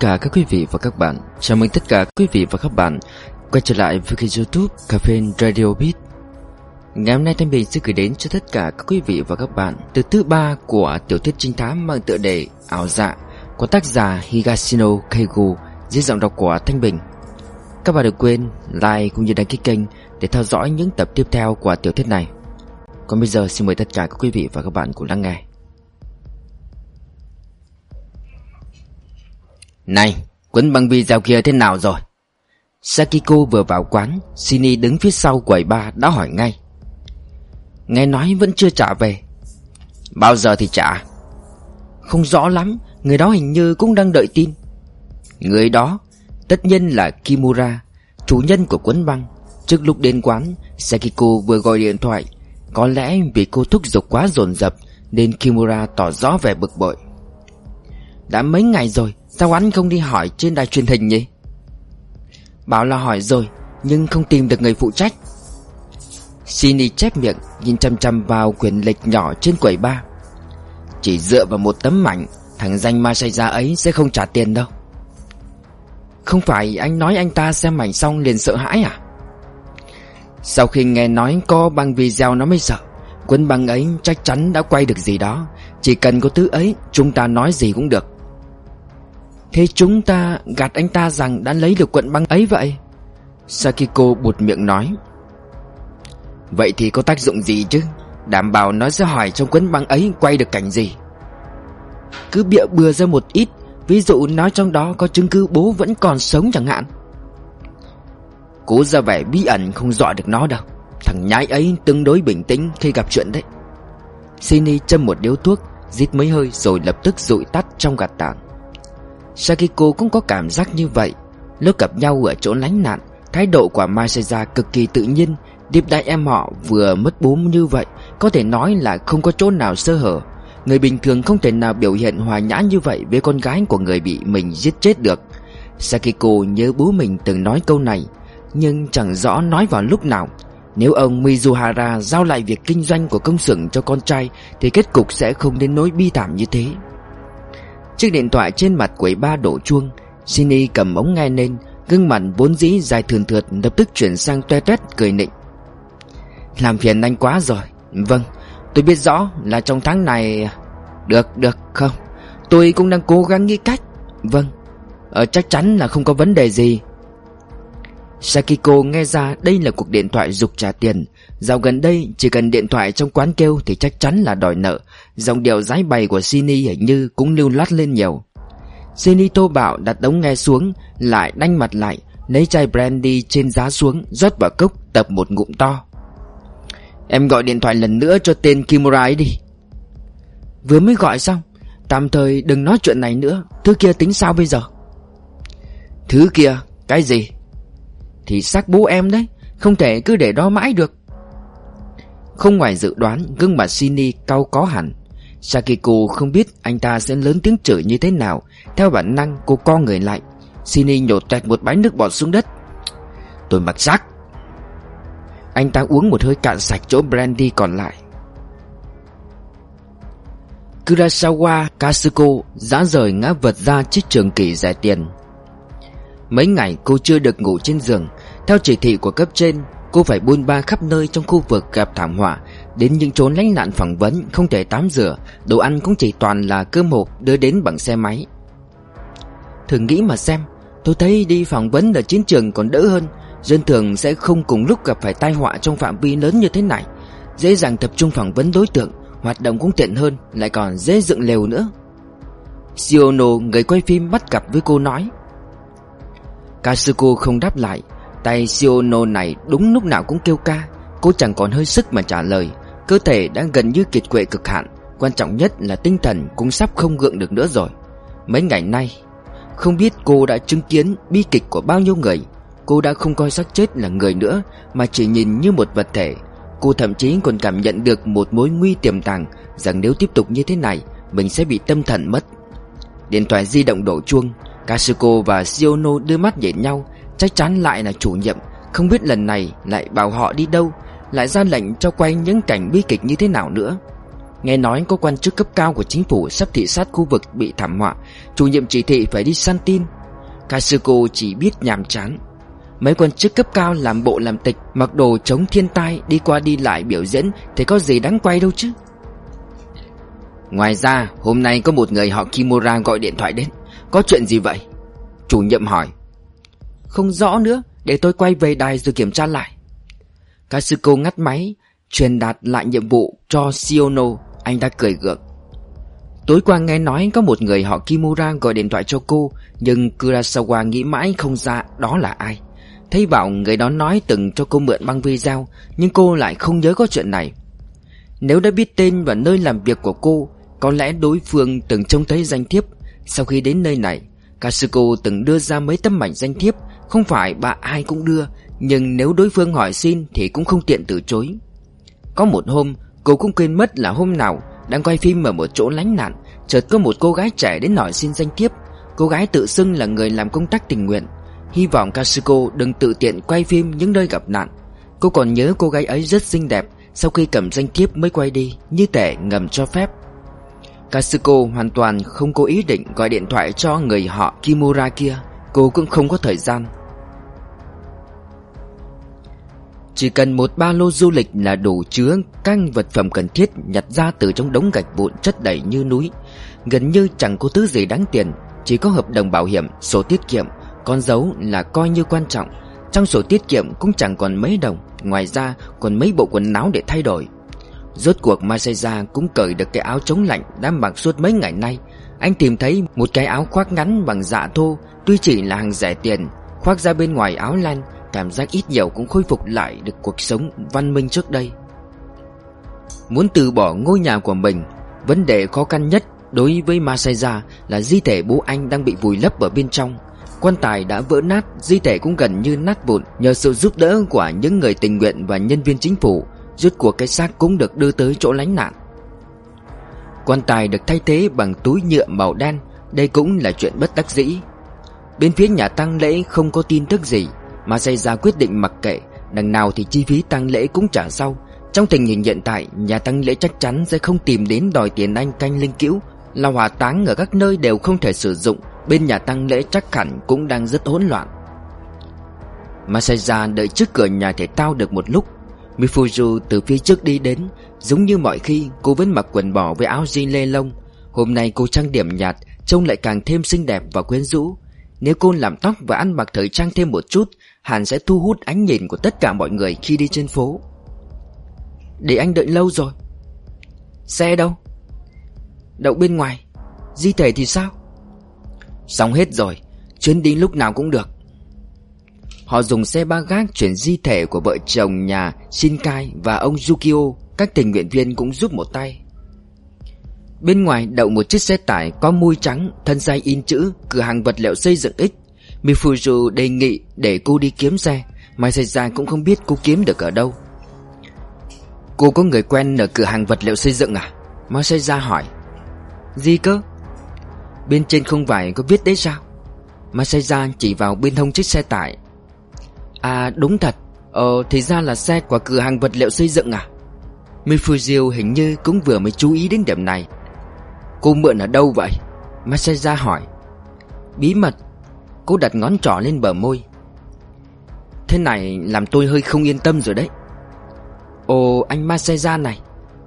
cả các quý vị và các bạn, Chào mừng tất cả quý vị và các bạn Quay trở lại với kênh youtube Cà phê Radio Beat. Ngày hôm nay Thanh Bình sẽ gửi đến cho tất cả các quý vị và các bạn Từ thứ ba của tiểu thuyết trinh thám mang tựa đề Ảo dạ Của tác giả Higashino Keigo Dưới giọng đọc của Thanh Bình. Các bạn đừng quên like cũng như đăng ký kênh Để theo dõi những tập tiếp theo của tiểu thuyết này. Còn bây giờ xin mời tất cả các quý vị và các bạn cùng lắng nghe. Này, quấn băng video kia thế nào rồi? Sakiko vừa vào quán, Shini đứng phía sau quầy ba đã hỏi ngay. Nghe nói vẫn chưa trả về. Bao giờ thì trả? Không rõ lắm, người đó hình như cũng đang đợi tin. Người đó, tất nhiên là Kimura, chủ nhân của quấn băng. Trước lúc đến quán, Sakiko vừa gọi điện thoại. Có lẽ vì cô thúc giục quá dồn dập nên Kimura tỏ rõ vẻ bực bội. Đã mấy ngày rồi Sao anh không đi hỏi trên đài truyền hình nhỉ? Bảo là hỏi rồi, Nhưng không tìm được người phụ trách. Sini chép miệng, Nhìn chăm chăm vào quyển lịch nhỏ trên quầy ba. Chỉ dựa vào một tấm ảnh Thằng danh ma say ra ấy sẽ không trả tiền đâu. Không phải anh nói anh ta xem ảnh xong liền sợ hãi à? Sau khi nghe nói có băng video nó mới sợ Quân băng ấy chắc chắn đã quay được gì đó. Chỉ cần có thứ ấy, Chúng ta nói gì cũng được. Thế chúng ta gạt anh ta rằng đã lấy được quận băng ấy vậy? Sakiko buột miệng nói. Vậy thì có tác dụng gì chứ? Đảm bảo nó sẽ hỏi trong quấn băng ấy quay được cảnh gì? Cứ bịa bừa ra một ít, Ví dụ nói trong đó có chứng cứ bố vẫn còn sống chẳng hạn. Cố ra vẻ bí ẩn không dọa được nó đâu. Thằng nhái ấy tương đối bình tĩnh khi gặp chuyện đấy. Sini châm một điếu thuốc, Rít mấy hơi rồi lập tức rụi tắt trong gạt tảng. Sakiko cũng có cảm giác như vậy, Lúc gặp nhau ở chỗ lánh nạn, Thái độ của Masaya cực kỳ tự nhiên. Điệp đại em họ vừa mất bố như vậy, Có thể nói là không có chỗ nào sơ hở. Người bình thường không thể nào biểu hiện hòa nhã như vậy Với con gái của người bị mình giết chết được. Sakiko nhớ bố mình từng nói câu này, Nhưng chẳng rõ nói vào lúc nào. Nếu ông Mizuhara giao lại việc kinh doanh của công xưởng cho con trai, Thì kết cục sẽ không đến nỗi bi thảm như thế. Chiếc điện thoại trên mặt quầy ba đổ chuông. Sini cầm ống nghe lên Gương mặt vốn dĩ dài thường thượt Lập tức chuyển sang toe toét cười nịnh. Làm phiền anh quá rồi. Vâng tôi biết rõ là trong tháng này Được được không. Tôi cũng đang cố gắng nghĩ cách. Vâng ờ, Chắc chắn là không có vấn đề gì. Sakiko nghe ra đây là cuộc điện thoại dục trả tiền. Dạo gần đây, chỉ cần điện thoại trong quán kêu thì chắc chắn là đòi nợ. Dòng điệu giái bày của Sini hình như cũng lưu loát lên nhiều. Sini tô bạo đặt ống nghe xuống, Lại đanh mặt lại, Lấy chai brandy trên giá xuống, rót vào cốc, tập một ngụm to. Em gọi điện thoại lần nữa cho tên Kimura ấy đi. Vừa mới gọi xong, Tạm thời đừng nói chuyện này nữa. Thứ kia tính sao bây giờ? Thứ kia, Cái gì? Thì xác bố em đấy, Không thể cứ để đó mãi được. Không ngoài dự đoán, Gương mặt Shinny cau có hẳn. Sakiko không biết anh ta sẽ lớn tiếng chửi như thế nào. Theo bản năng, cô co người lại. Shinny nhột toẹt một bãi nước bọt xuống đất. Tôi mặc xác. Anh ta uống một hơi cạn sạch chỗ brandy còn lại. Kurasawa Kasuko dã rời ngã vật ra chiếc trường kỳ rẻ tiền. Mấy ngày cô chưa được ngủ trên giường. Theo chỉ thị của cấp trên Cô phải buôn ba khắp nơi trong khu vực gặp thảm họa. Đến những chốn lánh nạn phỏng vấn, Không thể tắm rửa. Đồ ăn cũng chỉ toàn là cơm hộp đưa đến bằng xe máy. Thử nghĩ mà xem, Tôi thấy đi phỏng vấn ở chiến trường còn đỡ hơn. Dân thường sẽ không cùng lúc gặp phải tai họa trong phạm vi lớn như thế này. Dễ dàng tập trung phỏng vấn đối tượng, Hoạt động cũng tiện hơn, Lại còn dễ dựng lều nữa. Siono người quay phim bắt gặp với cô nói Kasuko không đáp lại. Tay Siono này đúng lúc nào cũng kêu ca, Cô chẳng còn hơi sức mà trả lời. Cơ thể đang gần như kiệt quệ cực hạn, Quan trọng nhất là tinh thần cũng sắp không gượng được nữa rồi. Mấy ngày nay, Không biết cô đã chứng kiến bi kịch của bao nhiêu người. Cô đã không coi xác chết là người nữa, Mà chỉ nhìn như một vật thể. Cô thậm chí còn cảm nhận được một mối nguy tiềm tàng, Rằng nếu tiếp tục như thế này, Mình sẽ bị tâm thần mất. Điện thoại di động đổ chuông Kasuko và Siono đưa mắt nhìn nhau Chắc chắn lại là chủ nhiệm. Không biết lần này lại bảo họ đi đâu, Lại ra lệnh cho quay những cảnh bi kịch như thế nào nữa. Nghe nói có quan chức cấp cao của chính phủ sắp thị sát khu vực bị thảm họa, Chủ nhiệm chỉ thị phải đi săn tin. Kasuko chỉ biết nhàm chán. Mấy quan chức cấp cao làm bộ làm tịch, Mặc đồ chống thiên tai, Đi qua đi lại biểu diễn, Thì có gì đáng quay đâu chứ? Ngoài ra, hôm nay có một người họ Kimura gọi điện thoại đến. Có chuyện gì vậy? Chủ nhiệm hỏi. Không rõ nữa, Để tôi quay về đài rồi kiểm tra lại. Kasuko ngắt máy, Truyền đạt lại nhiệm vụ cho Siono, Anh ta cười gượng. Tối qua nghe nói có một người họ Kimura gọi điện thoại cho cô, Nhưng Kurasawa nghĩ mãi không ra đó là ai. Thấy bảo người đó nói từng cho cô mượn băng video, Nhưng cô lại không nhớ có chuyện này. Nếu đã biết tên và nơi làm việc của cô, Có lẽ đối phương từng trông thấy danh thiếp. Sau khi đến nơi này, Kasuko từng đưa ra mấy tấm ảnh danh thiếp không phải bà ai cũng đưa, Nhưng nếu đối phương hỏi xin Thì cũng không tiện từ chối. Có một hôm, cô cũng quên mất là hôm nào Đang quay phim ở một chỗ lánh nạn, Chợt có một cô gái trẻ đến hỏi xin danh thiếp. Cô gái tự xưng là người làm công tác tình nguyện. Hy vọng Kasuko đừng tự tiện quay phim những nơi gặp nạn. Cô còn nhớ cô gái ấy rất xinh đẹp, Sau khi cầm danh thiếp mới quay đi, Như tệ ngầm cho phép. Kasuko hoàn toàn không có ý định gọi điện thoại cho người họ Kimura kia. Cô cũng không có thời gian. Chỉ cần một ba lô du lịch là đủ chứa canh vật phẩm cần thiết nhặt ra từ trong đống gạch vụn chất đầy như núi. Gần như chẳng có thứ gì đáng tiền Chỉ có hợp đồng bảo hiểm, sổ tiết kiệm Con dấu là coi như quan trọng. Trong sổ tiết kiệm cũng chẳng còn mấy đồng Ngoài ra còn mấy bộ quần áo để thay đổi. Rốt cuộc Masaya cũng cởi được cái áo chống lạnh đã mặc suốt mấy ngày nay. Anh tìm thấy một cái áo khoác ngắn bằng dạ thô Tuy chỉ là hàng rẻ tiền Khoác ra bên ngoài áo len Cảm giác ít nhiều cũng khôi phục lại được cuộc sống văn minh trước đây. Muốn từ bỏ ngôi nhà của mình Vấn đề khó khăn nhất đối với Masaya là di thể bố anh đang bị vùi lấp ở bên trong. Quan tài đã vỡ nát, di thể cũng gần như nát vụn Nhờ sự giúp đỡ của những người tình nguyện và nhân viên chính phủ. Rốt cuộc cái xác cũng được đưa tới chỗ lánh nạn. Quan tài được thay thế bằng túi nhựa màu đen Đây cũng là chuyện bất đắc dĩ. Bên phía nhà tang lễ không có tin tức gì mà xây ra quyết định mặc kệ, Đằng nào thì chi phí tang lễ cũng trả sau. Trong tình hình hiện tại, Nhà tang lễ chắc chắn sẽ không tìm đến đòi tiền anh canh linh cữu. Là hỏa táng ở các nơi đều không thể sử dụng, Bên nhà tang lễ chắc hẳn cũng đang rất hỗn loạn. Masaya đợi trước cửa nhà thể thao được một lúc Mifuju từ phía trước đi đến, Giống như mọi khi, cô vẫn mặc quần bò với áo jean lê lông. Hôm nay cô trang điểm nhạt, Trông lại càng thêm xinh đẹp và quyến rũ. Nếu cô làm tóc và ăn mặc thời trang thêm một chút Hẳn sẽ thu hút ánh nhìn của tất cả mọi người khi đi trên phố. Để anh đợi lâu rồi. Xe đâu? Đậu bên ngoài. Di thể thì sao? Xong hết rồi, Chuyến đi lúc nào cũng được. Họ dùng xe ba gác chuyển di thể của vợ chồng nhà Shinkai và ông Yukio, Các tình nguyện viên cũng giúp một tay. Bên ngoài đậu một chiếc xe tải có mui trắng, Thân xe in chữ, Cửa hàng vật liệu xây dựng X. Mifuzu đề nghị để cô đi kiếm xe Mai ra cũng không biết cô kiếm được ở đâu. Cô có người quen ở cửa hàng vật liệu xây dựng à? Masaya hỏi. Gì cơ? Bên trên không phải có viết đấy sao? Masaya chỉ vào bên hông chiếc xe tải. À đúng thật. Ờ thì ra là xe của cửa hàng vật liệu xây dựng à? Mifuzu hình như cũng vừa mới chú ý đến điểm này. Cô mượn ở đâu vậy? Masaya hỏi. Bí mật. Cô đặt ngón trỏ lên bờ môi. Thế này làm tôi hơi không yên tâm rồi đấy. Ồ, anh Masaya này,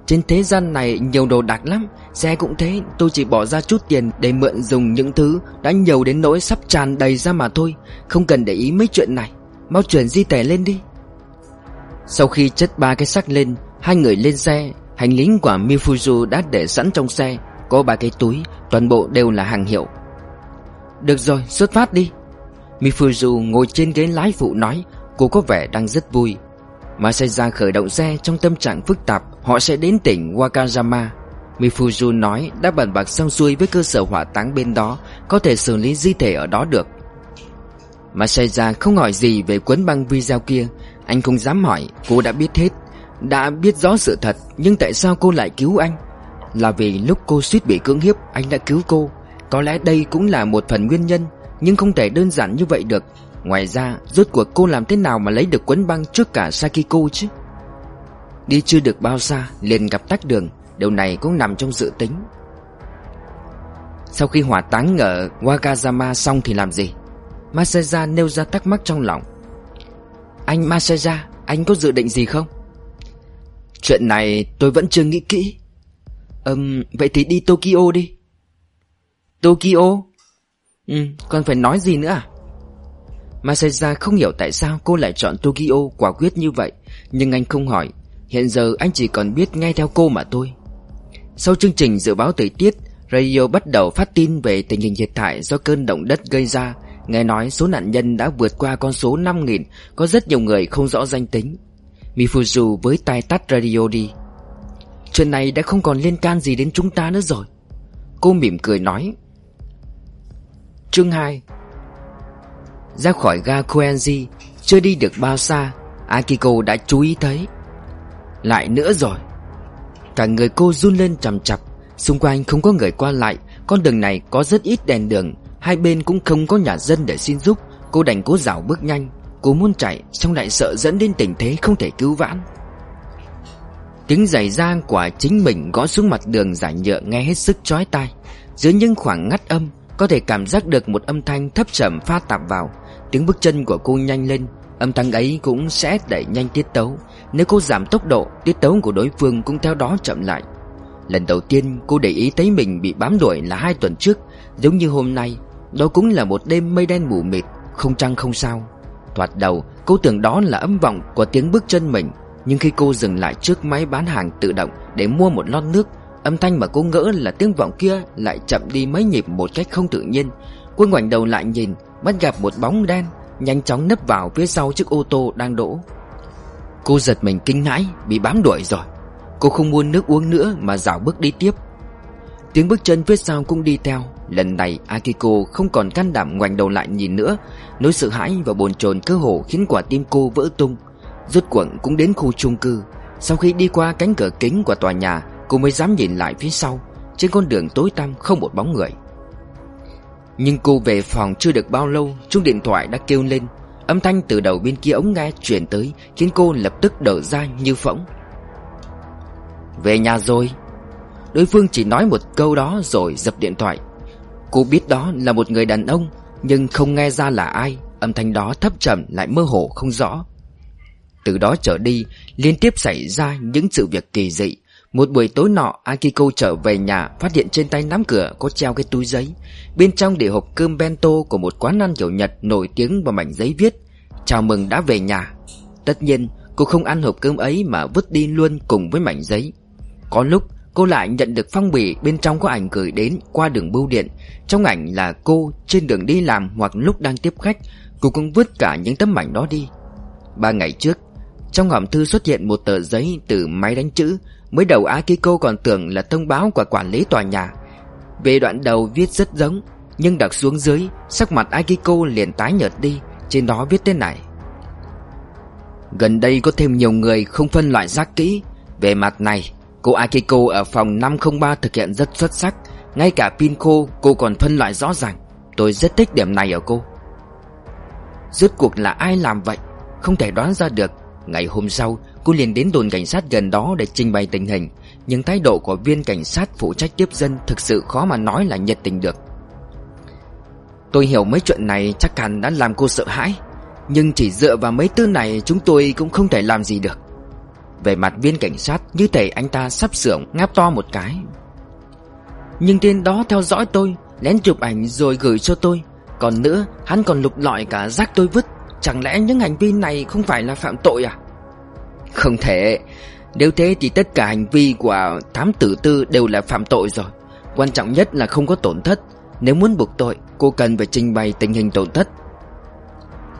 Trên thế gian này nhiều đồ đạc lắm. Xe cũng thế, Tôi chỉ bỏ ra chút tiền để mượn dùng những thứ Đã nhiều đến nỗi sắp tràn đầy ra mà thôi. Không cần để ý mấy chuyện này. Mau chuyển di tẻ lên đi. Sau khi chất ba cái xác lên, Hai người lên xe. Hành lý của Mifuzu đã để sẵn trong xe. Có ba cái túi, Toàn bộ đều là hàng hiệu. Được rồi, xuất phát đi. Mifuzu ngồi trên ghế lái phụ nói, Cô có vẻ đang rất vui. Masaya khởi động xe, trong tâm trạng phức tạp, Họ sẽ đến tỉnh Wakayama Mifuzu nói, đã bàn bạc xong xuôi với cơ sở hỏa táng bên đó, Có thể xử lý di thể ở đó được. Masaya không hỏi gì về cuốn băng video kia. Anh không dám hỏi, Cô đã biết hết. Đã biết rõ sự thật, Nhưng tại sao cô lại cứu anh? Là vì lúc cô suýt bị cưỡng hiếp, Anh đã cứu cô. Có lẽ đây cũng là một phần nguyên nhân, Nhưng không thể đơn giản như vậy được. Ngoài ra, Rốt cuộc cô làm thế nào mà lấy được quấn băng trước cả Sakiko chứ? Đi chưa được bao xa, liền gặp tách đường. Điều này cũng nằm trong dự tính. Sau khi hỏa táng ở Wakazama xong thì làm gì? Maseja nêu ra thắc mắc trong lòng. Anh Maseja Anh có dự định gì không? Chuyện này tôi vẫn chưa nghĩ kỹ. Ừm, Vậy thì đi Tokyo đi. Tokyo. Ừ còn phải nói gì nữa à? Masaya không hiểu tại sao cô lại chọn Tokyo quả quyết như vậy. Nhưng anh không hỏi. Hiện giờ anh chỉ còn biết nghe theo cô mà thôi. Sau chương trình dự báo thời tiết, Radio bắt đầu phát tin về tình hình thiệt hại do cơn động đất gây ra. Nghe nói số nạn nhân đã vượt qua con số 5.000 Có rất nhiều người không rõ danh tính. Mifuzu với tai tắt radio đi. Chuyện này đã không còn liên can gì đến chúng ta nữa rồi. Cô mỉm cười nói. Chương 2 Ra khỏi ga Koenji Chưa đi được bao xa, Akiko đã chú ý thấy. Lại nữa rồi. Cả người cô run lên chầm chập Xung quanh không có người qua lại, Con đường này có rất ít đèn đường, Hai bên cũng không có nhà dân để xin giúp. Cô đành cố dạo bước nhanh, Cô muốn chạy Xong lại sợ dẫn đến tình thế không thể cứu vãn. Tiếng giày giang của chính mình gõ xuống mặt đường giải nhựa nghe hết sức chói tai, Dưới những khoảng ngắt âm có thể cảm giác được một âm thanh thấp trầm pha tạp vào. Tiếng bước chân của cô nhanh lên. Âm thanh ấy cũng sẽ đẩy nhanh tiết tấu. Nếu cô giảm tốc độ, Tiết tấu của đối phương cũng theo đó chậm lại. Lần đầu tiên, cô để ý thấy mình bị bám đuổi là hai tuần trước. Giống như hôm nay, Đó cũng là một đêm mây đen mù mịt, Không trăng không sao. Thoạt đầu, cô tưởng đó là âm vọng của tiếng bước chân mình. Nhưng khi cô dừng lại trước máy bán hàng tự động Để mua một lon nước Âm thanh mà cô ngỡ là tiếng vọng kia Lại chậm đi mấy nhịp một cách không tự nhiên. Cô ngoảnh đầu lại nhìn, Bắt gặp một bóng đen, Nhanh chóng nấp vào phía sau chiếc ô tô đang đỗ. Cô giật mình kinh hãi, Bị bám đuổi rồi. Cô không muốn nước uống nữa mà dạo bước đi tiếp. Tiếng bước chân phía sau cũng đi theo. Lần này, Akiko không còn can đảm ngoảnh đầu lại nhìn nữa. Nỗi sợ hãi và bồn chồn cơ hồ khiến quả tim cô vỡ tung. Rốt quẩn cũng đến khu chung cư. Sau khi đi qua cánh cửa kính của tòa nhà Cô mới dám nhìn lại phía sau, Trên con đường tối tăm không một bóng người. Nhưng cô về phòng chưa được bao lâu, Chuông điện thoại đã kêu lên. Âm thanh từ đầu bên kia ống nghe truyền tới, Khiến cô lập tức đỡ ra như phỗng. Về nhà rồi. Đối phương chỉ nói một câu đó rồi dập điện thoại. Cô biết đó là một người đàn ông, Nhưng không nghe ra là ai. Âm thanh đó thấp trầm lại mơ hồ không rõ. Từ đó trở đi, Liên tiếp xảy ra những sự việc kỳ dị. Một buổi tối nọ, Akiko trở về nhà, Phát hiện trên tay nắm cửa có treo cái túi giấy. Bên trong để hộp cơm bento Của một quán ăn kiểu Nhật nổi tiếng và mảnh giấy viết, Chào mừng đã về nhà. Tất nhiên, cô không ăn hộp cơm ấy Mà vứt đi luôn cùng với mảnh giấy. Có lúc, Cô lại nhận được phong bì bên trong có ảnh gửi đến qua đường bưu điện. Trong ảnh là cô trên đường đi làm hoặc lúc đang tiếp khách, Cô cũng vứt cả những tấm ảnh đó đi. Ba ngày trước, Trong hòm thư xuất hiện một tờ giấy từ máy đánh chữ Mới đầu Akiko còn tưởng là thông báo của quản lý tòa nhà. Về đoạn đầu viết rất giống, Nhưng đặt xuống dưới, Sắc mặt Akiko liền tái nhợt đi, Trên đó viết thế này. Gần đây có thêm nhiều người không phân loại rác kỹ. Về mặt này, Cô Akiko ở phòng 503 thực hiện rất xuất sắc. Ngay cả pin khô, cô còn phân loại rõ ràng. Tôi rất thích điểm này ở cô. Rốt cuộc là ai làm vậy? Không thể đoán ra được. Ngày hôm sau cô liền đến đồn cảnh sát gần đó để trình bày tình hình, Nhưng thái độ của viên cảnh sát phụ trách tiếp dân Thực sự khó mà nói là nhiệt tình được. Tôi hiểu mấy chuyện này chắc hẳn đã làm cô sợ hãi, Nhưng chỉ dựa vào mấy tư này chúng tôi cũng không thể làm gì được. Về mặt viên cảnh sát, Như thể anh ta sắp sửa ngáp to một cái. Nhưng tên đó theo dõi tôi, Lén chụp ảnh rồi gửi cho tôi, Còn nữa, hắn còn lục lọi cả rác tôi vứt. Chẳng lẽ những hành vi này không phải là phạm tội à? Không thể. Nếu thế thì tất cả hành vi của thám tử tư đều là phạm tội rồi. Quan trọng nhất là không có tổn thất. Nếu muốn buộc tội, Cô cần phải trình bày tình hình tổn thất.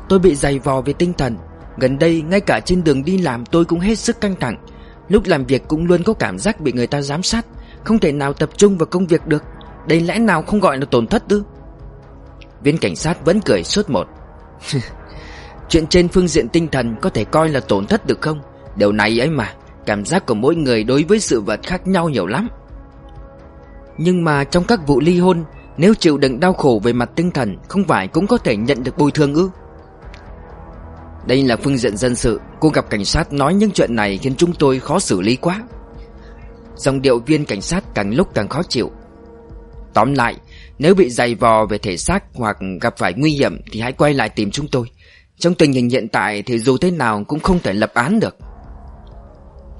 Tôi bị dày vò về tinh thần. Gần đây, ngay cả trên đường đi làm, tôi cũng hết sức căng thẳng. Lúc làm việc cũng luôn có cảm giác bị người ta giám sát. Không thể nào tập trung vào công việc được. Đây lẽ nào không gọi là tổn thất ư? Viên cảnh sát vẫn cười suốt một. Chuyện trên phương diện tinh thần có thể coi là tổn thất được không? Điều này ấy mà, Cảm giác của mỗi người đối với sự vật khác nhau nhiều lắm. Nhưng mà trong các vụ ly hôn, Nếu chịu đựng đau khổ về mặt tinh thần, Không phải cũng có thể nhận được bồi thường ư? Đây là phương diện dân sự, Cô gặp cảnh sát nói những chuyện này khiến chúng tôi khó xử lý quá. Dòng điệu viên cảnh sát càng lúc càng khó chịu. Tóm lại, Nếu bị dày vò về thể xác Hoặc gặp phải nguy hiểm Thì hãy quay lại tìm chúng tôi. Trong tình hình hiện tại Thì dù thế nào cũng không thể lập án được.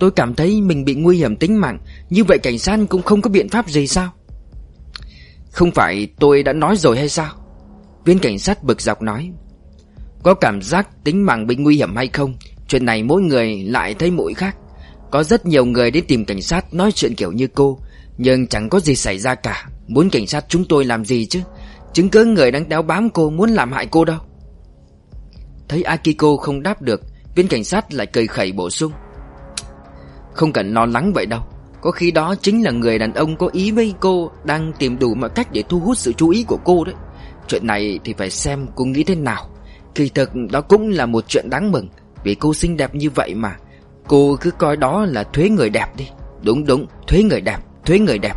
Tôi cảm thấy mình bị nguy hiểm tính mạng. Như vậy cảnh sát cũng không có biện pháp gì sao? Không phải tôi đã nói rồi hay sao? Viên cảnh sát bực dọc nói. Có cảm giác tính mạng bị nguy hiểm hay không? Chuyện này mỗi người lại thấy mỗi khác. Có rất nhiều người đến tìm cảnh sát nói chuyện kiểu như cô, Nhưng chẳng có gì xảy ra cả. Muốn cảnh sát chúng tôi làm gì chứ? Chứng cứ người đang đeo bám cô muốn làm hại cô đâu? Thấy Akiko không đáp được, Viên cảnh sát lại cười khẩy bổ sung. Không cần lo lắng vậy đâu. Có khi đó chính là người đàn ông có ý với cô Đang tìm đủ mọi cách để thu hút sự chú ý của cô đấy. Chuyện này thì phải xem cô nghĩ thế nào. Kỳ thực đó cũng là một chuyện đáng mừng. Vì cô xinh đẹp như vậy mà Cô cứ coi đó là thuế người đẹp đi. Đúng đúng, thuế người đẹp, thuế người đẹp.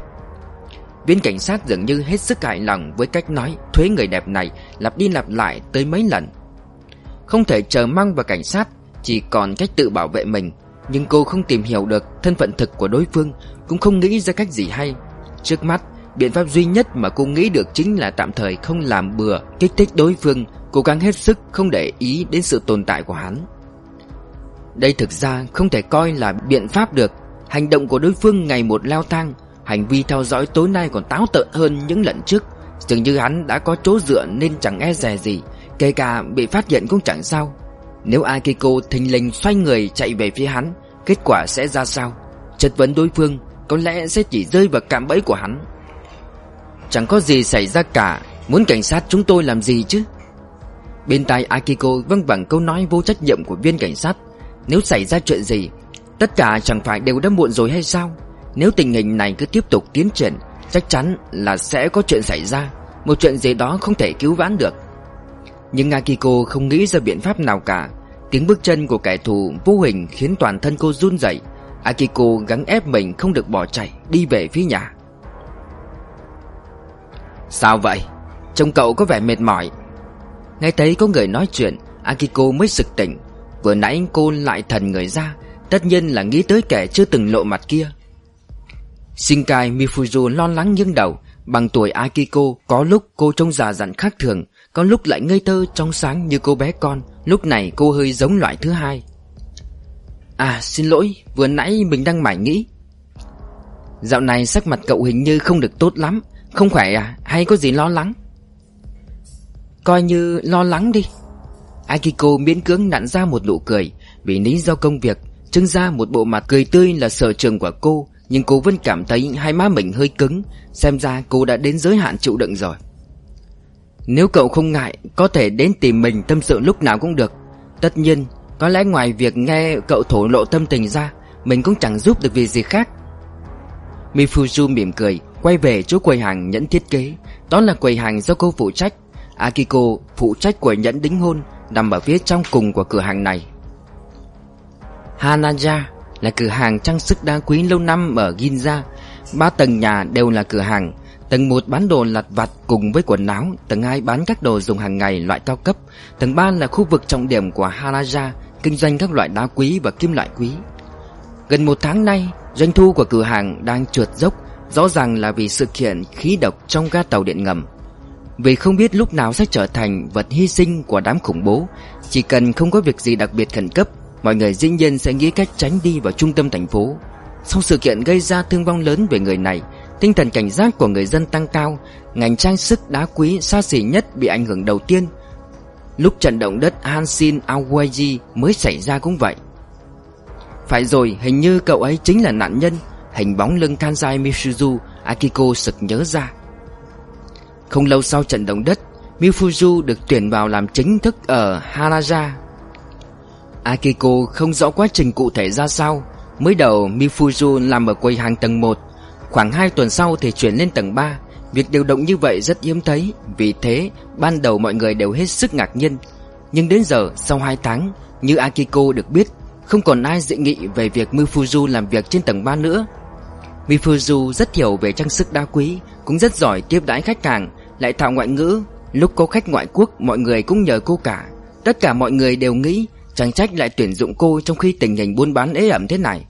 Viên cảnh sát dường như hết sức hài lòng với cách nói thuế người đẹp này lặp đi lặp lại tới mấy lần. Không thể chờ mong vào cảnh sát, chỉ còn cách tự bảo vệ mình. Nhưng cô không tìm hiểu được thân phận thực của đối phương, cũng không nghĩ ra cách gì hay. Trước mắt, biện pháp duy nhất mà cô nghĩ được chính là tạm thời không làm bừa, kích thích đối phương, cố gắng hết sức không để ý đến sự tồn tại của hắn. Đây thực ra không thể coi là biện pháp được. Hành động của đối phương ngày một leo thang, Hành vi theo dõi tối nay còn táo tợn hơn những lần trước Dường như hắn đã có chỗ dựa nên chẳng e dè gì Kể cả bị phát hiện cũng chẳng sao nếu Akiko thình lình xoay người chạy về phía hắn, Kết quả sẽ ra sao? Chất vấn đối phương Có lẽ sẽ chỉ rơi vào cạm bẫy của hắn. Chẳng có gì xảy ra cả, Muốn cảnh sát chúng tôi làm gì chứ? Bên tai Akiko vâng vẳng câu nói vô trách nhiệm của viên cảnh sát. Nếu xảy ra chuyện gì, Tất cả chẳng phải đều đã muộn rồi hay sao? Nếu tình hình này cứ tiếp tục tiến triển, Chắc chắn là sẽ có chuyện xảy ra. Một chuyện gì đó không thể cứu vãn được. Nhưng Akiko không nghĩ ra biện pháp nào cả. Tiếng bước chân của kẻ thù vô hình khiến toàn thân cô run rẩy. Akiko gắng ép mình không được bỏ chạy, Đi về phía nhà. Sao vậy? Trông cậu có vẻ mệt mỏi. Nghe thấy có người nói chuyện, Akiko mới sực tỉnh. Vừa nãy cô lại thần người ra, Tất nhiên là nghĩ tới kẻ chưa từng lộ mặt kia. Shinkai Mifuzu lo lắng nghiêng đầu, Bằng tuổi Akiko Có lúc cô trông già dặn khác thường có lúc lại ngây thơ trong sáng như cô bé con, Lúc này cô hơi giống loại thứ hai. À xin lỗi, Vừa nãy mình đang mải nghĩ. Dạo này sắc mặt cậu hình như không được tốt lắm, Không khỏe à Hay có gì lo lắng? Coi như lo lắng đi. Akiko miễn cưỡng nặn ra một nụ cười, Vì lý do công việc, Trưng ra một bộ mặt cười tươi là sở trường của cô, nhưng cô vẫn cảm thấy hai má mình hơi cứng, Xem ra cô đã đến giới hạn chịu đựng rồi. Nếu cậu không ngại, Có thể đến tìm mình tâm sự lúc nào cũng được. Tất nhiên, Có lẽ ngoài việc nghe cậu thổ lộ tâm tình ra, Mình cũng chẳng giúp được việc gì khác. Mifuzu mỉm cười, Quay về chỗ quầy hàng nhẫn thiết kế. Đó là quầy hàng do cô phụ trách. Akiko, phụ trách quầy nhẫn đính hôn, Nằm ở phía trong cùng của cửa hàng này. Hanaja là cửa hàng trang sức đá quý lâu năm ở Ginza. Ba tầng nhà đều là cửa hàng. Tầng 1 bán đồ lặt vặt cùng với quần áo, tầng 2 bán các đồ dùng hàng ngày loại cao cấp, tầng 3 là khu vực trọng điểm của Haraja, kinh doanh các loại đá quý và kim loại quý. Gần một tháng nay, doanh thu của cửa hàng đang trượt dốc, rõ ràng là vì sự kiện khí độc trong ga tàu điện ngầm. Vì không biết lúc nào sẽ trở thành vật hy sinh của đám khủng bố, chỉ cần không có việc gì đặc biệt khẩn cấp Mọi người dĩ nhiên sẽ nghĩ cách tránh đi vào trung tâm thành phố Sau sự kiện gây ra thương vong lớn về người này Tinh thần cảnh giác của người dân tăng cao, Ngành trang sức đá quý xa xỉ nhất bị ảnh hưởng đầu tiên. Lúc trận động đất Hanshin Awaji mới xảy ra cũng vậy. Phải rồi, hình như cậu ấy chính là nạn nhân, Hình bóng lưng Kanzai Mifuzu, Akiko sực nhớ ra. Không lâu sau trận động đất, Mifuzu được tuyển vào làm chính thức ở Haraja. Akiko không rõ quá trình cụ thể ra sao, Mới đầu Mifuzu làm ở quầy hàng tầng 1 Khoảng 2 tuần sau thì chuyển lên tầng 3 Việc điều động như vậy rất hiếm thấy. Vì thế, ban đầu mọi người đều hết sức ngạc nhiên. Nhưng đến giờ, sau 2 tháng, Như Akiko được biết, Không còn ai dị nghị về việc Mifuzu làm việc trên tầng 3 nữa. Mifuzu rất hiểu về trang sức đa quý, Cũng rất giỏi tiếp đãi khách hàng, Lại thạo ngoại ngữ. Lúc có khách ngoại quốc, mọi người cũng nhờ cô cả. Tất cả mọi người đều nghĩ, Chẳng trách lại tuyển dụng cô trong khi tình hình buôn bán ế ẩm thế này.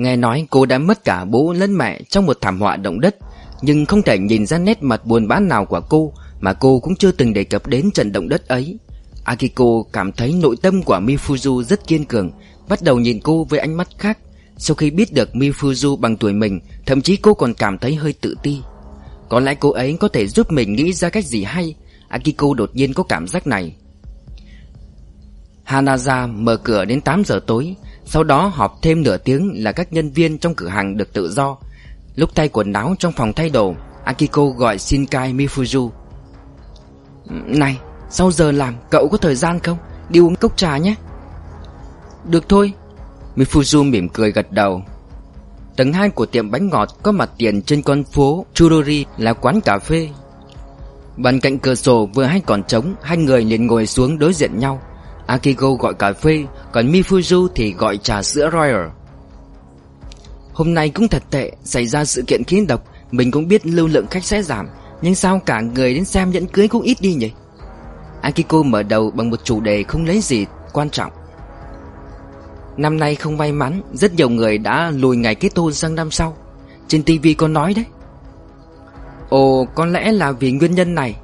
Nghe nói cô đã mất cả bố lẫn mẹ trong một thảm họa động đất, Nhưng không thể nhìn ra nét mặt buồn bã nào của cô Mà cô cũng chưa từng đề cập đến trận động đất ấy. Akiko cảm thấy nội tâm của Mifuzu rất kiên cường, Bắt đầu nhìn cô với ánh mắt khác. Sau khi biết được Mifuzu bằng tuổi mình, Thậm chí cô còn cảm thấy hơi tự ti. Có lẽ cô ấy có thể giúp mình nghĩ ra cách gì hay, Akiko đột nhiên có cảm giác này. Hanaza mở cửa đến 8 giờ tối sau đó họp thêm nửa tiếng là các nhân viên trong cửa hàng được tự do. Lúc thay quần áo trong phòng thay đồ Akiko gọi Shinkai Mifuju Này, sau giờ làm cậu có thời gian không? Đi uống cốc trà nhé. Được thôi. Mifuju mỉm cười gật đầu. Tầng 2 của tiệm bánh ngọt có mặt tiền trên con phố Churori là quán cà phê. Bàn cạnh cửa sổ vừa hay còn trống Hai người liền ngồi xuống đối diện nhau. Akiko gọi cà phê, Còn Mifuzu thì gọi trà sữa Royal. Hôm nay cũng thật tệ, Xảy ra sự kiện khí độc, Mình cũng biết lưu lượng khách sẽ giảm, Nhưng sao cả người đến xem nhẫn cưới cũng ít đi nhỉ? Akiko mở đầu bằng một chủ đề không lấy gì quan trọng. Năm nay không may mắn, Rất nhiều người đã lùi ngày kết hôn sang năm sau. Trên TV có nói đấy. Ồ, có lẽ là vì nguyên nhân này.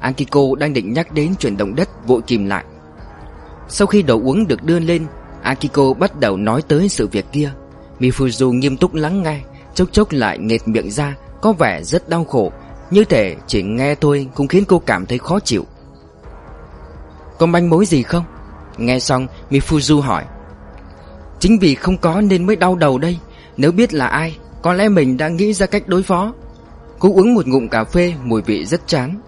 Akiko đang định nhắc đến chuyển động đất, vội kìm lại. Sau khi đồ uống được đưa lên, Akiko bắt đầu nói tới sự việc kia. Mifuzu nghiêm túc lắng nghe, Chốc chốc lại nghệt miệng ra, Có vẻ rất đau khổ. Như thể chỉ nghe thôi cũng khiến cô cảm thấy khó chịu. Có manh mối gì không? Nghe xong, Mifuzu hỏi. Chính vì không có nên mới đau đầu đây. Nếu biết là ai, Có lẽ mình đã nghĩ ra cách đối phó. Cô uống một ngụm cà phê, mùi vị rất chán.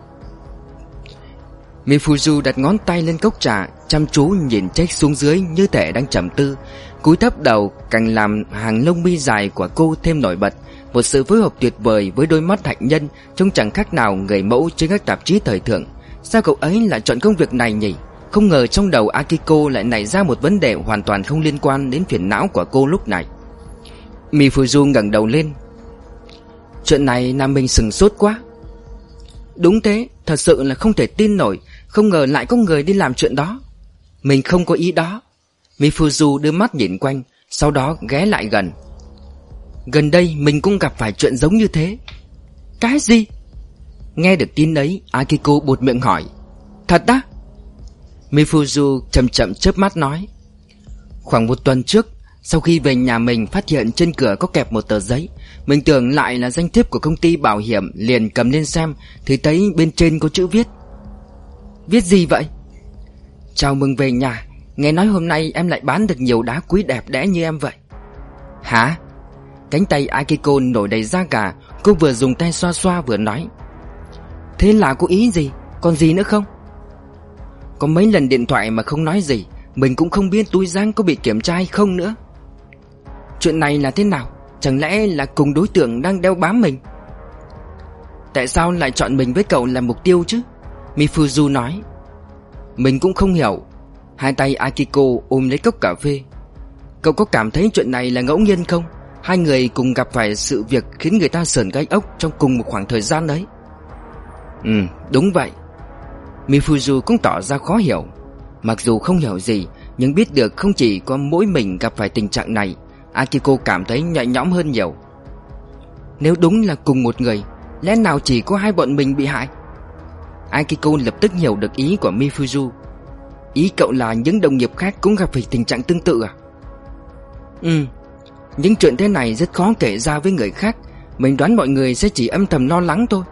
Mifuzu đặt ngón tay lên cốc trà, Chăm chú nhìn trách xuống dưới như thể đang trầm tư. Cúi thấp đầu, càng làm hàng lông mi dài của cô thêm nổi bật. Một sự phối hợp tuyệt vời với đôi mắt hạnh nhân, Trông chẳng khác nào người mẫu trên các tạp chí thời thượng. Sao cậu ấy lại chọn công việc này nhỉ? Không ngờ trong đầu Akiko lại nảy ra một vấn đề hoàn toàn không liên quan đến phiền não của cô lúc này. Mifuzu ngẩng đầu lên. Chuyện này làm mình sừng sốt quá. Đúng thế, Thật sự là không thể tin nổi. Không ngờ lại có người đi làm chuyện đó. Mình không có ý đó. Mifuzu đưa mắt nhìn quanh, Sau đó ghé lại gần. Gần đây mình cũng gặp phải chuyện giống như thế. Cái gì? Nghe được tin ấy, Akiko bột miệng hỏi. Thật á? Mifuzu chậm chậm chớp mắt nói. Khoảng một tuần trước, Sau khi về nhà mình phát hiện trên cửa có kẹp một tờ giấy, Mình tưởng lại là danh thiếp của công ty bảo hiểm Liền cầm lên xem, Thì thấy bên trên có chữ viết. Viết gì vậy? Chào mừng về nhà Nghe nói hôm nay em lại bán được nhiều đá quý đẹp đẽ như em vậy Hả? Cánh tay Akiko nổi đầy da gà Cô vừa dùng tay xoa xoa vừa nói Thế là có ý gì? Còn gì nữa không? Có mấy lần điện thoại mà không nói gì Mình cũng không biết túi Giang có bị kiểm tra hay không nữa Chuyện này là thế nào? Chẳng lẽ là cùng đối tượng đang đeo bám mình? Tại sao lại chọn mình với cậu làm mục tiêu chứ? Mifuzu nói. Mình cũng không hiểu. Hai tay Akiko ôm lấy cốc cà phê. Cậu có cảm thấy chuyện này là ngẫu nhiên không? Hai người cùng gặp phải sự việc khiến người ta sờn gai ốc trong cùng một khoảng thời gian đấy. Ừ, đúng vậy. Mifuzu cũng tỏ ra khó hiểu. Mặc dù không hiểu gì Nhưng biết được không chỉ có mỗi mình gặp phải tình trạng này Akiko cảm thấy nhẹ nhõm hơn nhiều. Nếu đúng là cùng một người Lẽ nào chỉ có hai bọn mình bị hại? Akiko lập tức hiểu được ý của Mifuzu. Ý cậu là những đồng nghiệp khác cũng gặp phải tình trạng tương tự à? Ừ Những chuyện thế này rất khó kể ra với người khác. Mình đoán mọi người sẽ chỉ âm thầm lo lắng thôi.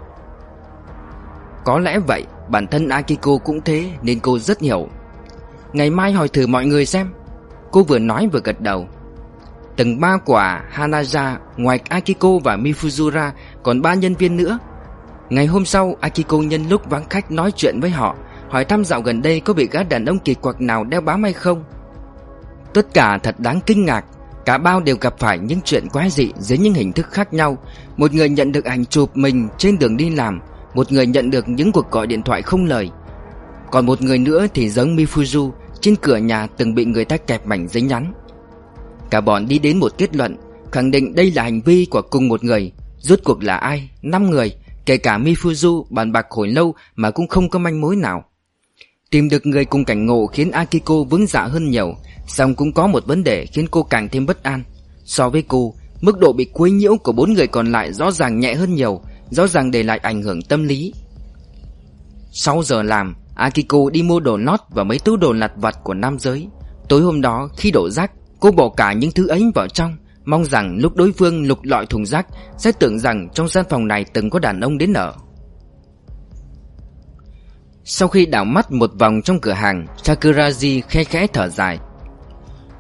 Có lẽ vậy, Bản thân Akiko cũng thế Nên cô rất hiểu. Ngày mai hỏi thử mọi người xem. Cô vừa nói vừa gật đầu. Tầng 3 của Hanaja, Ngoài Akiko và Mifuzura Còn ba nhân viên nữa. Ngày hôm sau, Akiko nhân lúc vắng khách nói chuyện với họ, Hỏi thăm dạo gần đây có bị gã đàn ông kỳ quặc nào đeo bám hay không. Tất cả thật đáng kinh ngạc, Cả bao đều gặp phải những chuyện quái dị dưới những hình thức khác nhau. Một người nhận được ảnh chụp mình trên đường đi làm, Một người nhận được những cuộc gọi điện thoại không lời. Còn một người nữa thì giống Mifuzu, Trên cửa nhà từng bị người ta kẹp mảnh giấy nhắn. Cả bọn đi đến một kết luận, Khẳng định đây là hành vi của cùng một người, Rốt cuộc là ai? Năm người. Kể cả Mifuzu, bàn bạc hồi lâu mà cũng không có manh mối nào. Tìm được người cùng cảnh ngộ khiến Akiko vững dạ hơn nhiều, Song cũng có một vấn đề khiến cô càng thêm bất an. So với cô, Mức độ bị quấy nhiễu của bốn người còn lại rõ ràng nhẹ hơn nhiều, Rõ ràng để lại ảnh hưởng tâm lý. Sau giờ làm, Akiko đi mua đồ lót và mấy túi đồ lặt vặt của nam giới. Tối hôm đó, khi đổ rác, Cô bỏ cả những thứ ấy vào trong. Mong rằng lúc đối phương lục lọi thùng rác, Sẽ tưởng rằng trong gian phòng này từng có đàn ông đến ở Sau khi đảo mắt một vòng trong cửa hàng Sakuraji khe khẽ thở dài.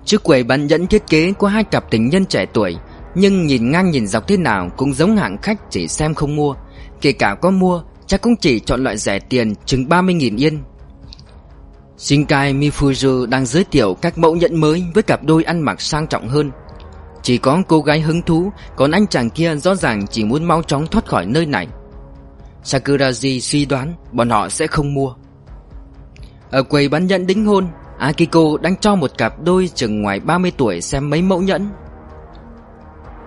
Trước quầy bán nhẫn thiết kế có hai cặp tình nhân trẻ tuổi, Nhưng nhìn ngang nhìn dọc thế nào cũng giống hạng khách chỉ xem không mua. Kể cả có mua, chắc cũng chỉ chọn loại rẻ tiền chừng 30.000 yên. Shinkai Mifuzu đang giới thiệu các mẫu nhẫn mới với cặp đôi ăn mặc sang trọng hơn. Chỉ có cô gái hứng thú, Còn anh chàng kia rõ ràng chỉ muốn mau chóng thoát khỏi nơi này. Sakuraji suy đoán, bọn họ sẽ không mua. Ở quầy bán nhẫn đính hôn, Akiko đang cho một cặp đôi chừng ngoài 30 tuổi xem mấy mẫu nhẫn.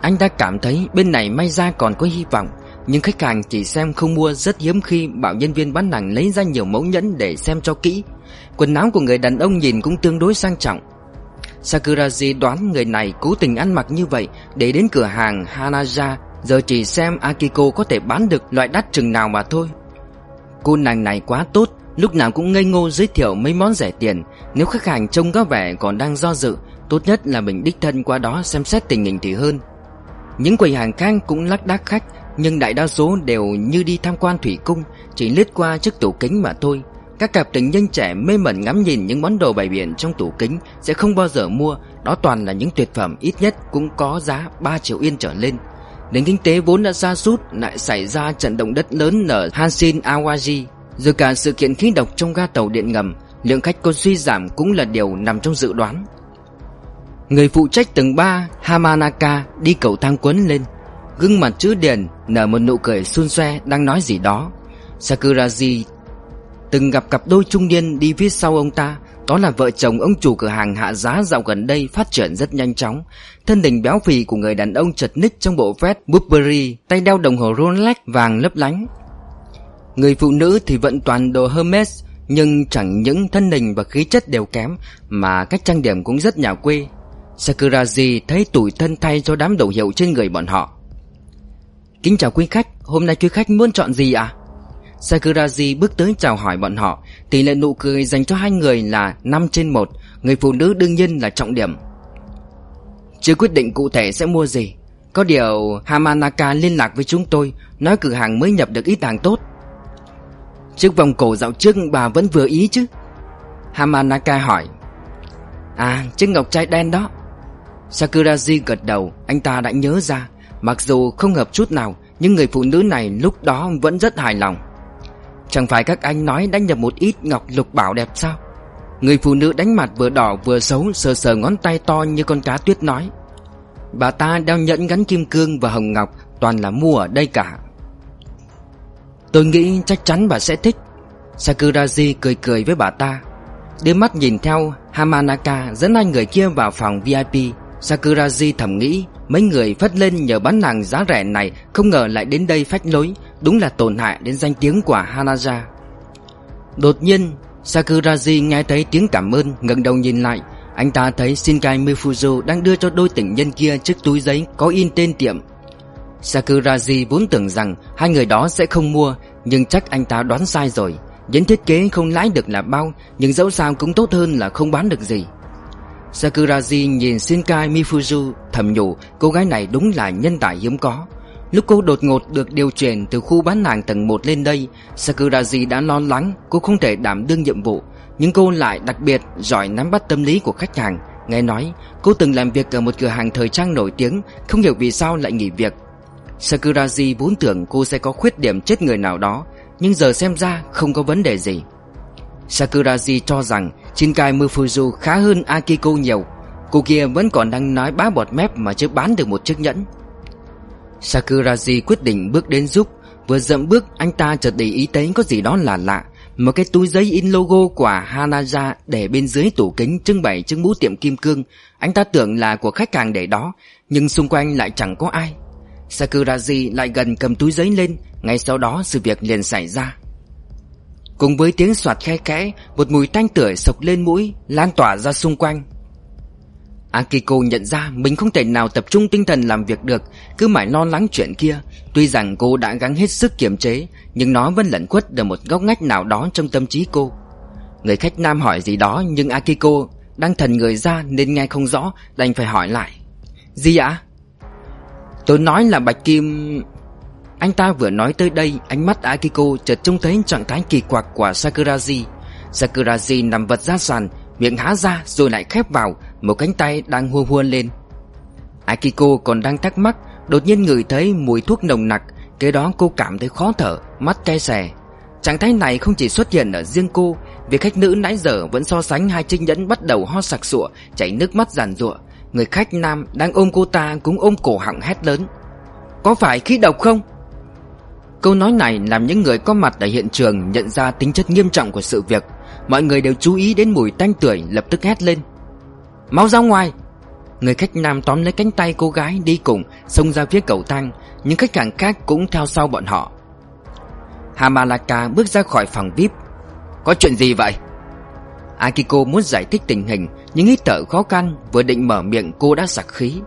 Anh đã cảm thấy bên này may ra còn có hy vọng, Nhưng khách hàng chỉ xem không mua rất hiếm khi bảo nhân viên bán hàng lấy ra nhiều mẫu nhẫn để xem cho kỹ. Quần áo của người đàn ông nhìn cũng tương đối sang trọng. Sakuraji đoán người này cố tình ăn mặc như vậy để đến cửa hàng Hanaja, Giờ chỉ xem Akiko có thể bán được loại đắt chừng nào mà thôi. Cô nàng này quá tốt, Lúc nào cũng ngây ngô giới thiệu mấy món rẻ tiền. Nếu khách hàng trông có vẻ còn đang do dự, Tốt nhất là mình đích thân qua đó xem xét tình hình thì hơn. Những quầy hàng khác cũng lắc đác khách, Nhưng đại đa số đều như đi tham quan thủy cung, Chỉ lướt qua chiếc tủ kính mà thôi. Các cặp tình nhân trẻ mê mẩn ngắm nhìn những món đồ bày biển trong tủ kính Sẽ không bao giờ mua. Đó toàn là những tuyệt phẩm ít nhất cũng có giá 3 triệu yên trở lên. Nền kinh tế vốn đã xa sút, lại xảy ra trận động đất lớn ở Hanshin Awaji. Rồi cả sự kiện khí độc trong ga tàu điện ngầm, Lượng khách có suy giảm cũng là điều nằm trong dự đoán. Người phụ trách tầng 3 Hamanaka, đi cầu thang quấn lên. Gương mặt chữ điền nở một nụ cười xuân xoe đang nói gì đó. Sakuraji từng gặp cặp đôi trung niên đi phía sau ông ta Đó là vợ chồng ông chủ cửa hàng hạ giá dạo gần đây phát triển rất nhanh chóng Thân hình béo phì của người đàn ông chật ních trong bộ vest Burberry Tay đeo đồng hồ Rolex vàng lấp lánh Người phụ nữ thì vận toàn đồ Hermes Nhưng chẳng những thân hình và khí chất đều kém Mà cách trang điểm cũng rất nhà quê Sakuraji thấy tủi thân thay cho đám đầu hiệu trên người bọn họ Kính chào quý khách, hôm nay quý khách muốn chọn gì ạ? À? Sakuraji bước tới chào hỏi bọn họ. Tỷ lệ nụ cười dành cho hai người là 5 trên 1 Người phụ nữ đương nhiên là trọng điểm. Chưa quyết định cụ thể sẽ mua gì. Có điều Hamanaka liên lạc với chúng tôi, Nói cửa hàng mới nhập được ít hàng tốt. Chiếc vòng cổ dạo trước bà vẫn vừa ý chứ? Hamanaka hỏi. À chiếc ngọc trai đen đó. Sakuraji gật đầu, Anh ta đã nhớ ra. Mặc dù không hợp chút nào, Nhưng người phụ nữ này lúc đó vẫn rất hài lòng. Chẳng phải các anh nói đã nhập một ít ngọc lục bảo đẹp sao? Người phụ nữ đánh mặt vừa đỏ vừa xấu, Sờ sờ ngón tay to như con cá tuyết nói. Bà ta đeo nhẫn gắn kim cương và hồng ngọc, Toàn là mua ở đây cả. Tôi nghĩ chắc chắn bà sẽ thích. Sakuraji cười cười với bà ta. Đưa mắt nhìn theo Hamanaka, dẫn hai người kia vào phòng VIP Sakuraji thầm nghĩ, Mấy người phất lên nhờ bán nàng giá rẻ này, Không ngờ lại đến đây phách lối. Đúng là tổn hại đến danh tiếng của Hanaja. Đột nhiên Sakuraji nghe thấy tiếng cảm ơn, ngẩng đầu nhìn lại. Anh ta thấy Shinkai Mifuzu đang đưa cho đôi tình nhân kia chiếc túi giấy có in tên tiệm. Sakuraji vốn tưởng rằng hai người đó sẽ không mua, Nhưng chắc anh ta đoán sai rồi. Dẫn thiết kế không lãi được là bao, Nhưng dẫu sao cũng tốt hơn là không bán được gì. Sakuraji nhìn Shinkai Mifuzu thầm nhủ, Cô gái này đúng là nhân tài hiếm có. Lúc cô đột ngột được điều chuyển từ khu bán hàng tầng 1 lên đây Sakuraji đã lo lắng, cô không thể đảm đương nhiệm vụ. Nhưng cô lại đặc biệt giỏi nắm bắt tâm lý của khách hàng. Nghe nói, cô từng làm việc ở một cửa hàng thời trang nổi tiếng, Không hiểu vì sao lại nghỉ việc. Sakuraji vốn tưởng cô sẽ có khuyết điểm chết người nào đó, Nhưng giờ xem ra không có vấn đề gì. Sakuraji cho rằng Shinkai Mufuzu khá hơn Akiko nhiều. Cô kia vẫn còn đang nói bá bọt mép mà chưa bán được một chiếc nhẫn. Sakuraji quyết định bước đến giúp. Vừa dậm bước, anh ta chợt để ý thấy có gì đó là lạ. Một cái túi giấy in logo của Hanaja để bên dưới tủ kính trưng bày chiếc mũ tiệm kim cương. Anh ta tưởng là của khách hàng để đó, Nhưng xung quanh lại chẳng có ai. Sakuraji lại gần cầm túi giấy lên. Ngay sau đó, sự việc liền xảy ra. Cùng với tiếng soạt khe khẽ, Một mùi tanh tưởi sộc lên mũi, Lan tỏa ra xung quanh. Akiko nhận ra mình không thể nào tập trung tinh thần làm việc được, Cứ mãi lo lắng chuyện kia. Tuy rằng cô đã gắng hết sức kiềm chế, Nhưng nó vẫn lẩn khuất ở một góc ngách nào đó trong tâm trí cô. Người khách nam hỏi gì đó, Nhưng Akiko, đang thần người ra nên nghe không rõ, Đành phải hỏi lại. Gì ạ? Tôi nói là Bạch Kim... Anh ta vừa nói tới đây, Ánh mắt Akiko chợt trông thấy trạng thái kỳ quặc của Sakuraji Sakuraji nằm vật ra sàn, Miệng há ra rồi lại khép vào một cánh tay đang hua hua lên. Akiko còn đang thắc mắc, Đột nhiên ngửi thấy mùi thuốc nồng nặc, Kế đó cô cảm thấy khó thở, Mắt cay xè. Trạng thái này không chỉ xuất hiện ở riêng cô Vì khách nữ nãy giờ vẫn so sánh hai trinh nhẫn bắt đầu ho sặc sụa, Chảy nước mắt giàn giụa. Người khách nam đang ôm cô ta cũng ôm cổ họng hét lớn. Có phải khí độc không? Câu nói này làm những người có mặt ở hiện trường nhận ra tính chất nghiêm trọng của sự việc. Mọi người đều chú ý đến mùi tanh tưởi, lập tức hét lên. Mau ra ngoài. Người khách nam tóm lấy cánh tay cô gái đi cùng, Xông ra phía cầu thang. Những khách hàng khác cũng theo sau bọn họ. Hamalaka bước ra khỏi phòng VIP Có chuyện gì vậy? Akiko muốn giải thích tình hình, Nhưng hít thở khó khăn, Vừa định mở miệng cô đã sặc khí.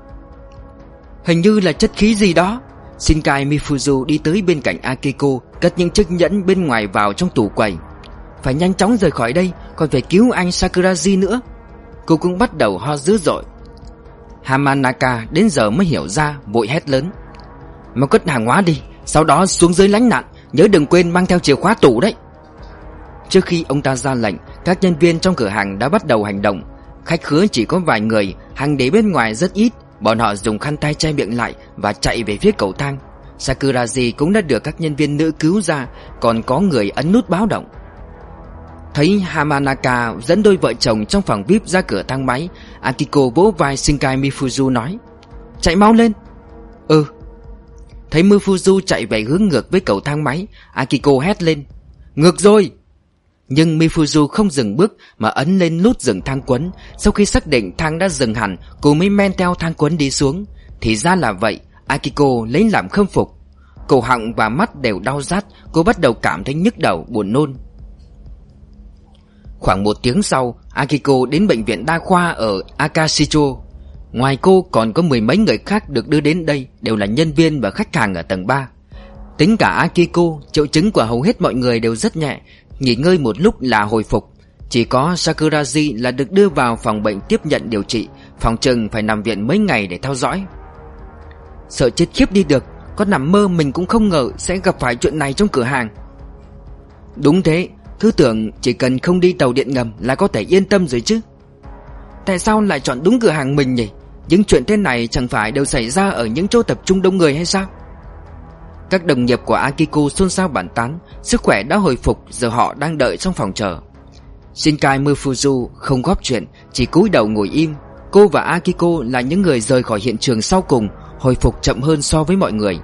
Hình như là chất khí gì đó. Shinkai Mifuzu đi tới bên cạnh Akiko, Cất những chiếc nhẫn bên ngoài vào trong tủ quầy. Phải nhanh chóng rời khỏi đây, Còn phải cứu anh Sakuraji nữa. Cô cũng bắt đầu ho dữ dội. Hamanaka đến giờ mới hiểu ra Vội hét lớn. Mau cất hàng hóa đi, Sau đó xuống dưới lánh nạn, Nhớ đừng quên mang theo chìa khóa tủ đấy. Trước khi ông ta ra lệnh, Các nhân viên trong cửa hàng đã bắt đầu hành động. Khách khứa chỉ có vài người, Hàng đế bên ngoài rất ít. Bọn họ dùng khăn tay che miệng lại Và chạy về phía cầu thang. Sakuraji cũng đã được các nhân viên nữ cứu ra, Còn có người ấn nút báo động. Thấy Hamanaka dẫn đôi vợ chồng trong phòng VIP ra cửa thang máy, Akiko vỗ vai Shinkai Mifuzu nói, Chạy mau lên. Ừ. Thấy Mifuzu chạy về hướng ngược với cầu thang máy, Akiko hét lên, Ngược rồi. Nhưng Mifuzu không dừng bước Mà ấn lên nút dừng thang quấn. Sau khi xác định thang đã dừng hẳn, Cô mới men theo thang quấn đi xuống. Thì ra là vậy, Akiko lấy làm khâm phục. Cổ họng và mắt đều đau rát, Cô bắt đầu cảm thấy nhức đầu, buồn nôn. Khoảng một tiếng sau, Akiko đến bệnh viện đa khoa ở Akashicho. Ngoài cô còn có mười mấy người khác được đưa đến đây, Đều là nhân viên và khách hàng ở tầng 3 Tính cả Akiko, Triệu chứng của hầu hết mọi người đều rất nhẹ, Nghỉ ngơi một lúc là hồi phục. Chỉ có Sakuraji là được đưa vào phòng bệnh tiếp nhận điều trị, Phòng trừng phải nằm viện mấy ngày để theo dõi. Sợ chết khiếp đi được, Có nằm mơ mình cũng không ngờ Sẽ gặp phải chuyện này trong cửa hàng. Đúng thế Thứ tưởng chỉ cần không đi tàu điện ngầm Là có thể yên tâm rồi chứ. Tại sao lại chọn đúng cửa hàng mình nhỉ? Những chuyện thế này chẳng phải đều xảy ra Ở những chỗ tập trung đông người hay sao? Các đồng nghiệp của Akiko xôn xao bản tán, Sức khỏe đã hồi phục, Giờ họ đang đợi trong phòng chờ. Shinkai Mufuzu không góp chuyện, Chỉ cúi đầu ngồi im. Cô và Akiko là những người rời khỏi hiện trường sau cùng, Hồi phục chậm hơn so với mọi người.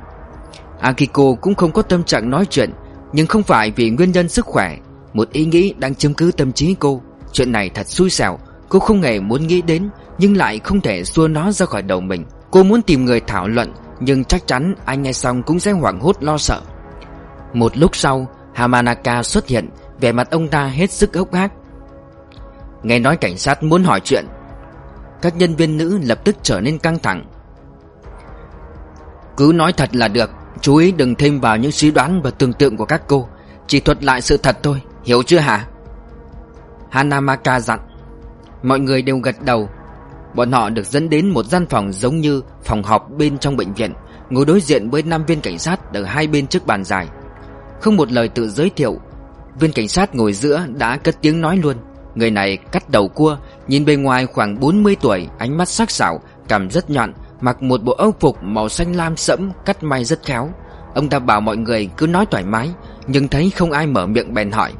Akiko cũng không có tâm trạng nói chuyện, Nhưng không phải vì nguyên nhân sức khỏe một ý nghĩ đang chiếm cứ tâm trí cô. Chuyện này thật xui xẻo. Cô không hề muốn nghĩ đến, Nhưng lại không thể xua nó ra khỏi đầu mình. Cô muốn tìm người thảo luận, Nhưng chắc chắn anh nghe xong cũng sẽ hoảng hốt lo sợ. Một lúc sau, Hamanaka xuất hiện, Vẻ mặt ông ta hết sức hốc hác. Nghe nói cảnh sát muốn hỏi chuyện. Các nhân viên nữ lập tức trở nên căng thẳng. Cứ nói thật là được, Chú ý đừng thêm vào những suy đoán và tưởng tượng của các cô. Chỉ thuật lại sự thật thôi. Hiểu chưa hả? Hanamaka dặn. Mọi người đều gật đầu. Bọn họ được dẫn đến một gian phòng giống như phòng họp bên trong bệnh viện, Ngồi đối diện với năm viên cảnh sát ở hai bên trước bàn dài. Không một lời tự giới thiệu, Viên cảnh sát ngồi giữa đã cất tiếng nói luôn. Người này cắt đầu cua, Nhìn bề ngoài khoảng 40 tuổi, Ánh mắt sắc sảo Cằm rất nhọn, Mặc một bộ âu phục màu xanh lam sẫm, Cắt may rất khéo. Ông ta bảo mọi người cứ nói thoải mái, Nhưng thấy không ai mở miệng bèn hỏi.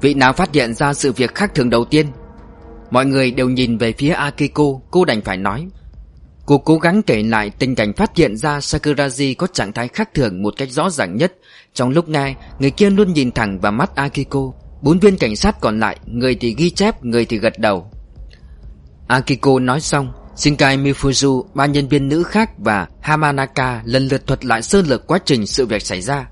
Vị nào phát hiện ra sự việc khác thường đầu tiên? Mọi người đều nhìn về phía Akiko, Cô đành phải nói. Cô cố gắng kể lại tình cảnh phát hiện ra Sakuraji có trạng thái khác thường một cách rõ ràng nhất. Trong lúc nghe, Người kia luôn nhìn thẳng vào mắt Akiko. Bốn viên cảnh sát còn lại, Người thì ghi chép, Người thì gật đầu. Akiko nói xong, Shinkai Mifuzu, Ba nhân viên nữ khác và Hamanaka Lần lượt thuật lại sơ lược quá trình sự việc xảy ra.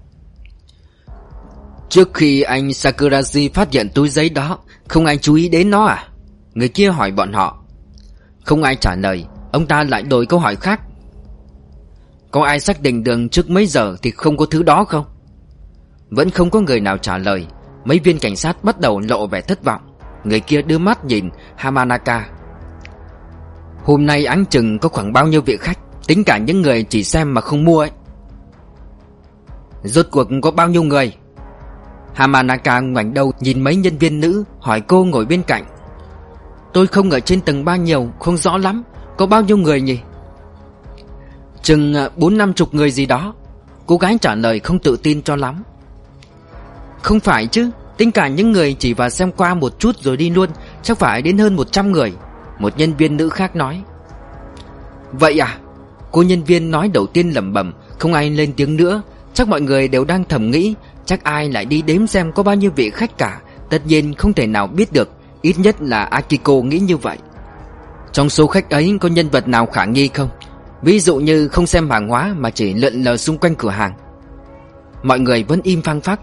Trước khi anh Sakuraji phát hiện túi giấy đó, Không ai chú ý đến nó à? Người kia hỏi bọn họ. Không ai trả lời, Ông ta lại đổi câu hỏi khác. Có ai xác định đường trước mấy giờ Thì không có thứ đó không? Vẫn không có người nào trả lời, Mấy viên cảnh sát bắt đầu lộ vẻ thất vọng. Người kia đưa mắt nhìn Hamanaka. Hôm nay áng chừng có khoảng bao nhiêu vị khách, Tính cả những người chỉ xem mà không mua ấy. Rốt cuộc có bao nhiêu người? Hamanaka ngoảnh đầu nhìn mấy nhân viên nữ Hỏi cô ngồi bên cạnh. Tôi không ở trên tầng ba nhiều Không rõ lắm Có bao nhiêu người nhỉ? Chừng à, bốn năm chục người gì đó. Cô gái trả lời không tự tin cho lắm. Không phải chứ Tính cả những người chỉ vào xem qua một chút rồi đi luôn Chắc phải đến hơn 100 người Một nhân viên nữ khác nói. Vậy à? Cô nhân viên nói đầu tiên lẩm bẩm Không ai lên tiếng nữa Chắc mọi người đều đang thầm nghĩ Chắc ai lại đi đếm xem có bao nhiêu vị khách cả. Tất nhiên không thể nào biết được. Ít nhất là Akiko nghĩ như vậy. Trong số khách ấy có nhân vật nào khả nghi không? Ví dụ như không xem hàng hóa Mà chỉ lượn lờ xung quanh cửa hàng. Mọi người vẫn im phang phắc.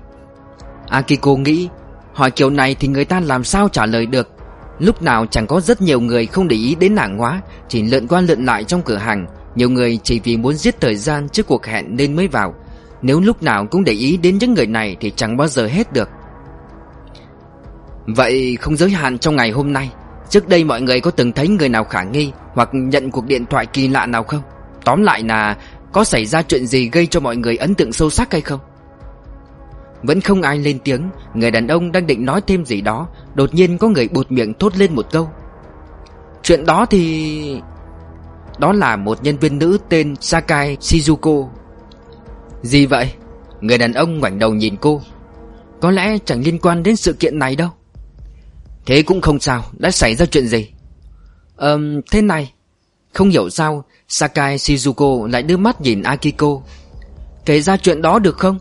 Akiko nghĩ, Hỏi kiểu này thì người ta làm sao trả lời được? Lúc nào chẳng có rất nhiều người không để ý đến hàng hóa, Chỉ lượn qua lượn lại trong cửa hàng. Nhiều người chỉ vì muốn giết thời gian trước cuộc hẹn nên mới vào. Nếu lúc nào cũng để ý đến những người này Thì chẳng bao giờ hết được. Vậy không giới hạn trong ngày hôm nay, Trước đây mọi người có từng thấy người nào khả nghi Hoặc nhận cuộc điện thoại kỳ lạ nào không? Tóm lại là, Có xảy ra chuyện gì gây cho mọi người ấn tượng sâu sắc hay không? Vẫn không ai lên tiếng, Người đàn ông đang định nói thêm gì đó, Đột nhiên có người bụt miệng thốt lên một câu. Chuyện đó thì... Đó là một nhân viên nữ tên Sakai Shizuko. Gì vậy? Người đàn ông ngoảnh đầu nhìn cô. Có lẽ chẳng liên quan đến sự kiện này đâu. Thế cũng không sao, Đã xảy ra chuyện gì? Ờm, thế này, Không hiểu sao Sakai Shizuko lại đưa mắt nhìn Akiko. Kể ra chuyện đó được không?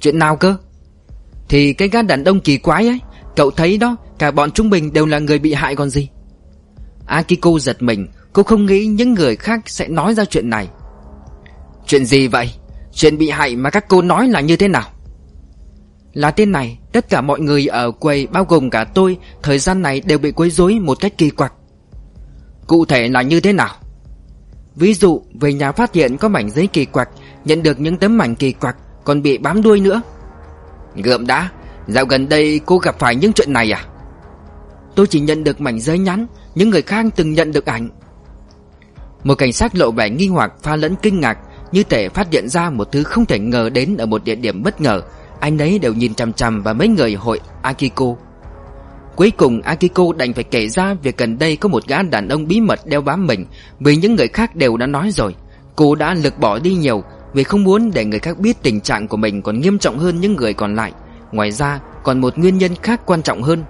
Chuyện nào cơ? Thì cái gã đàn ông kỳ quái ấy, Cậu thấy đó, Cả bọn chúng mình đều là người bị hại còn gì? Akiko giật mình, Cô không nghĩ những người khác sẽ nói ra chuyện này. Chuyện gì vậy? Chuyện bị hại mà các cô nói là như thế nào? Là tên này, Tất cả mọi người ở quầy, bao gồm cả tôi, Thời gian này đều bị quấy rối một cách kỳ quặc. Cụ thể là như thế nào? Ví dụ, về nhà phát hiện có mảnh giấy kỳ quặc, Nhận được những tấm mảnh kỳ quặc, Còn bị bám đuôi nữa. Gượm đã, Dạo gần đây cô gặp phải những chuyện này à? Tôi chỉ nhận được mảnh giấy nhắn, Những người khác từng nhận được ảnh. Một cảnh sát lộ vẻ nghi hoặc, pha lẫn kinh ngạc như thể phát hiện ra một thứ không thể ngờ đến Ở một địa điểm bất ngờ. Anh ấy đều nhìn chằm chằm vào mấy người hội Akiko. Cuối cùng, Akiko đành phải kể ra việc gần đây có một gã đàn ông bí mật đeo bám mình, Vì những người khác đều đã nói rồi. Cô đã lực bỏ đi nhiều, Vì không muốn để người khác biết tình trạng của mình còn nghiêm trọng hơn những người còn lại. Ngoài ra, còn một nguyên nhân khác quan trọng hơn.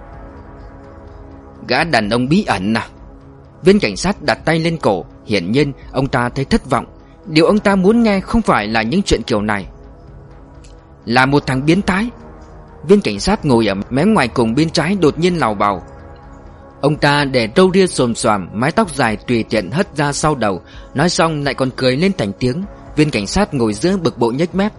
Gã đàn ông bí ẩn à? Viên cảnh sát đặt tay lên cổ, Hiển nhiên ông ta thấy thất vọng. Điều ông ta muốn nghe không phải là những chuyện kiểu này. Là một thằng biến thái. Viên cảnh sát ngồi ở mé ngoài cùng bên trái đột nhiên lào bào. Ông ta để râu ria xồm xoàm, Mái tóc dài tùy tiện hất ra sau đầu. Nói xong lại còn cười lên thành tiếng. Viên cảnh sát ngồi giữa bực bộ nhếch mép.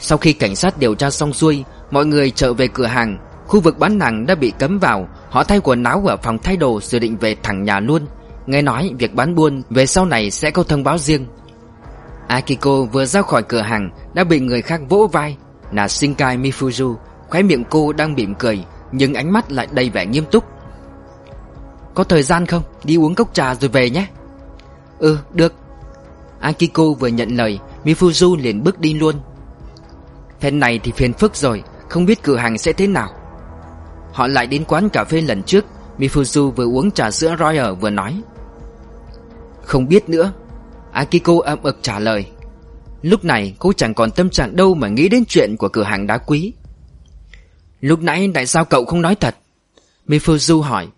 Sau khi cảnh sát điều tra xong xuôi, Mọi người trở về cửa hàng. Khu vực bán hàng đã bị cấm vào. Họ thay quần áo ở phòng thay đồ, Dự định về thẳng nhà luôn. Nghe nói việc bán buôn về sau này sẽ có thông báo riêng. Akiko vừa ra khỏi cửa hàng, Đã bị người khác vỗ vai. Là Shinkai Mifuzu, Khóe miệng cô đang mỉm cười, Nhưng ánh mắt lại đầy vẻ nghiêm túc. Có thời gian không? Đi uống cốc trà rồi về nhé. Ừ được. Akiko vừa nhận lời, Mifuzu liền bước đi luôn. Phen này thì phiền phức rồi, Không biết cửa hàng sẽ thế nào. Họ lại đến quán cà phê lần trước, Mifuzu vừa uống trà sữa Royal vừa nói. Không biết nữa. Akiko ậm ực trả lời. Lúc này, cô chẳng còn tâm trạng đâu mà nghĩ đến chuyện của cửa hàng đá quý. Lúc nãy, tại sao cậu không nói thật? Mifuzu hỏi.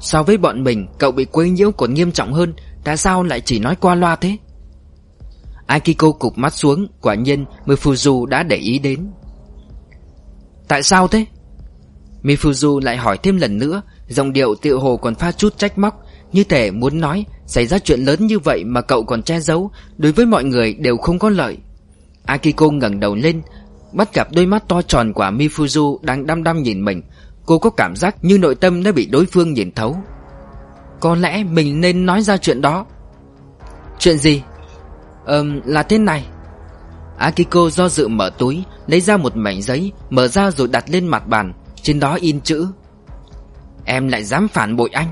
So với bọn mình, cậu bị quấy nhiễu còn nghiêm trọng hơn, Tại sao lại chỉ nói qua loa thế? Akiko cụp mắt xuống, Quả nhiên Mifuzu đã để ý đến. Tại sao thế? Mifuzu lại hỏi thêm lần nữa Dòng điệu tiệu hồ còn pha chút trách móc, Như thể muốn nói Xảy ra chuyện lớn như vậy mà cậu còn che giấu, Đối với mọi người đều không có lợi. Akiko ngẩng đầu lên, Bắt gặp đôi mắt to tròn của Mifuzu Đang đăm đăm nhìn mình. Cô có cảm giác như nội tâm đã bị đối phương nhìn thấu. Có lẽ mình nên nói ra chuyện đó. Chuyện gì? Ờm, là thế này. Akiko do dự mở túi, Lấy ra một mảnh giấy, Mở ra rồi đặt lên mặt bàn, Trên đó in chữ. Em lại dám phản bội anh.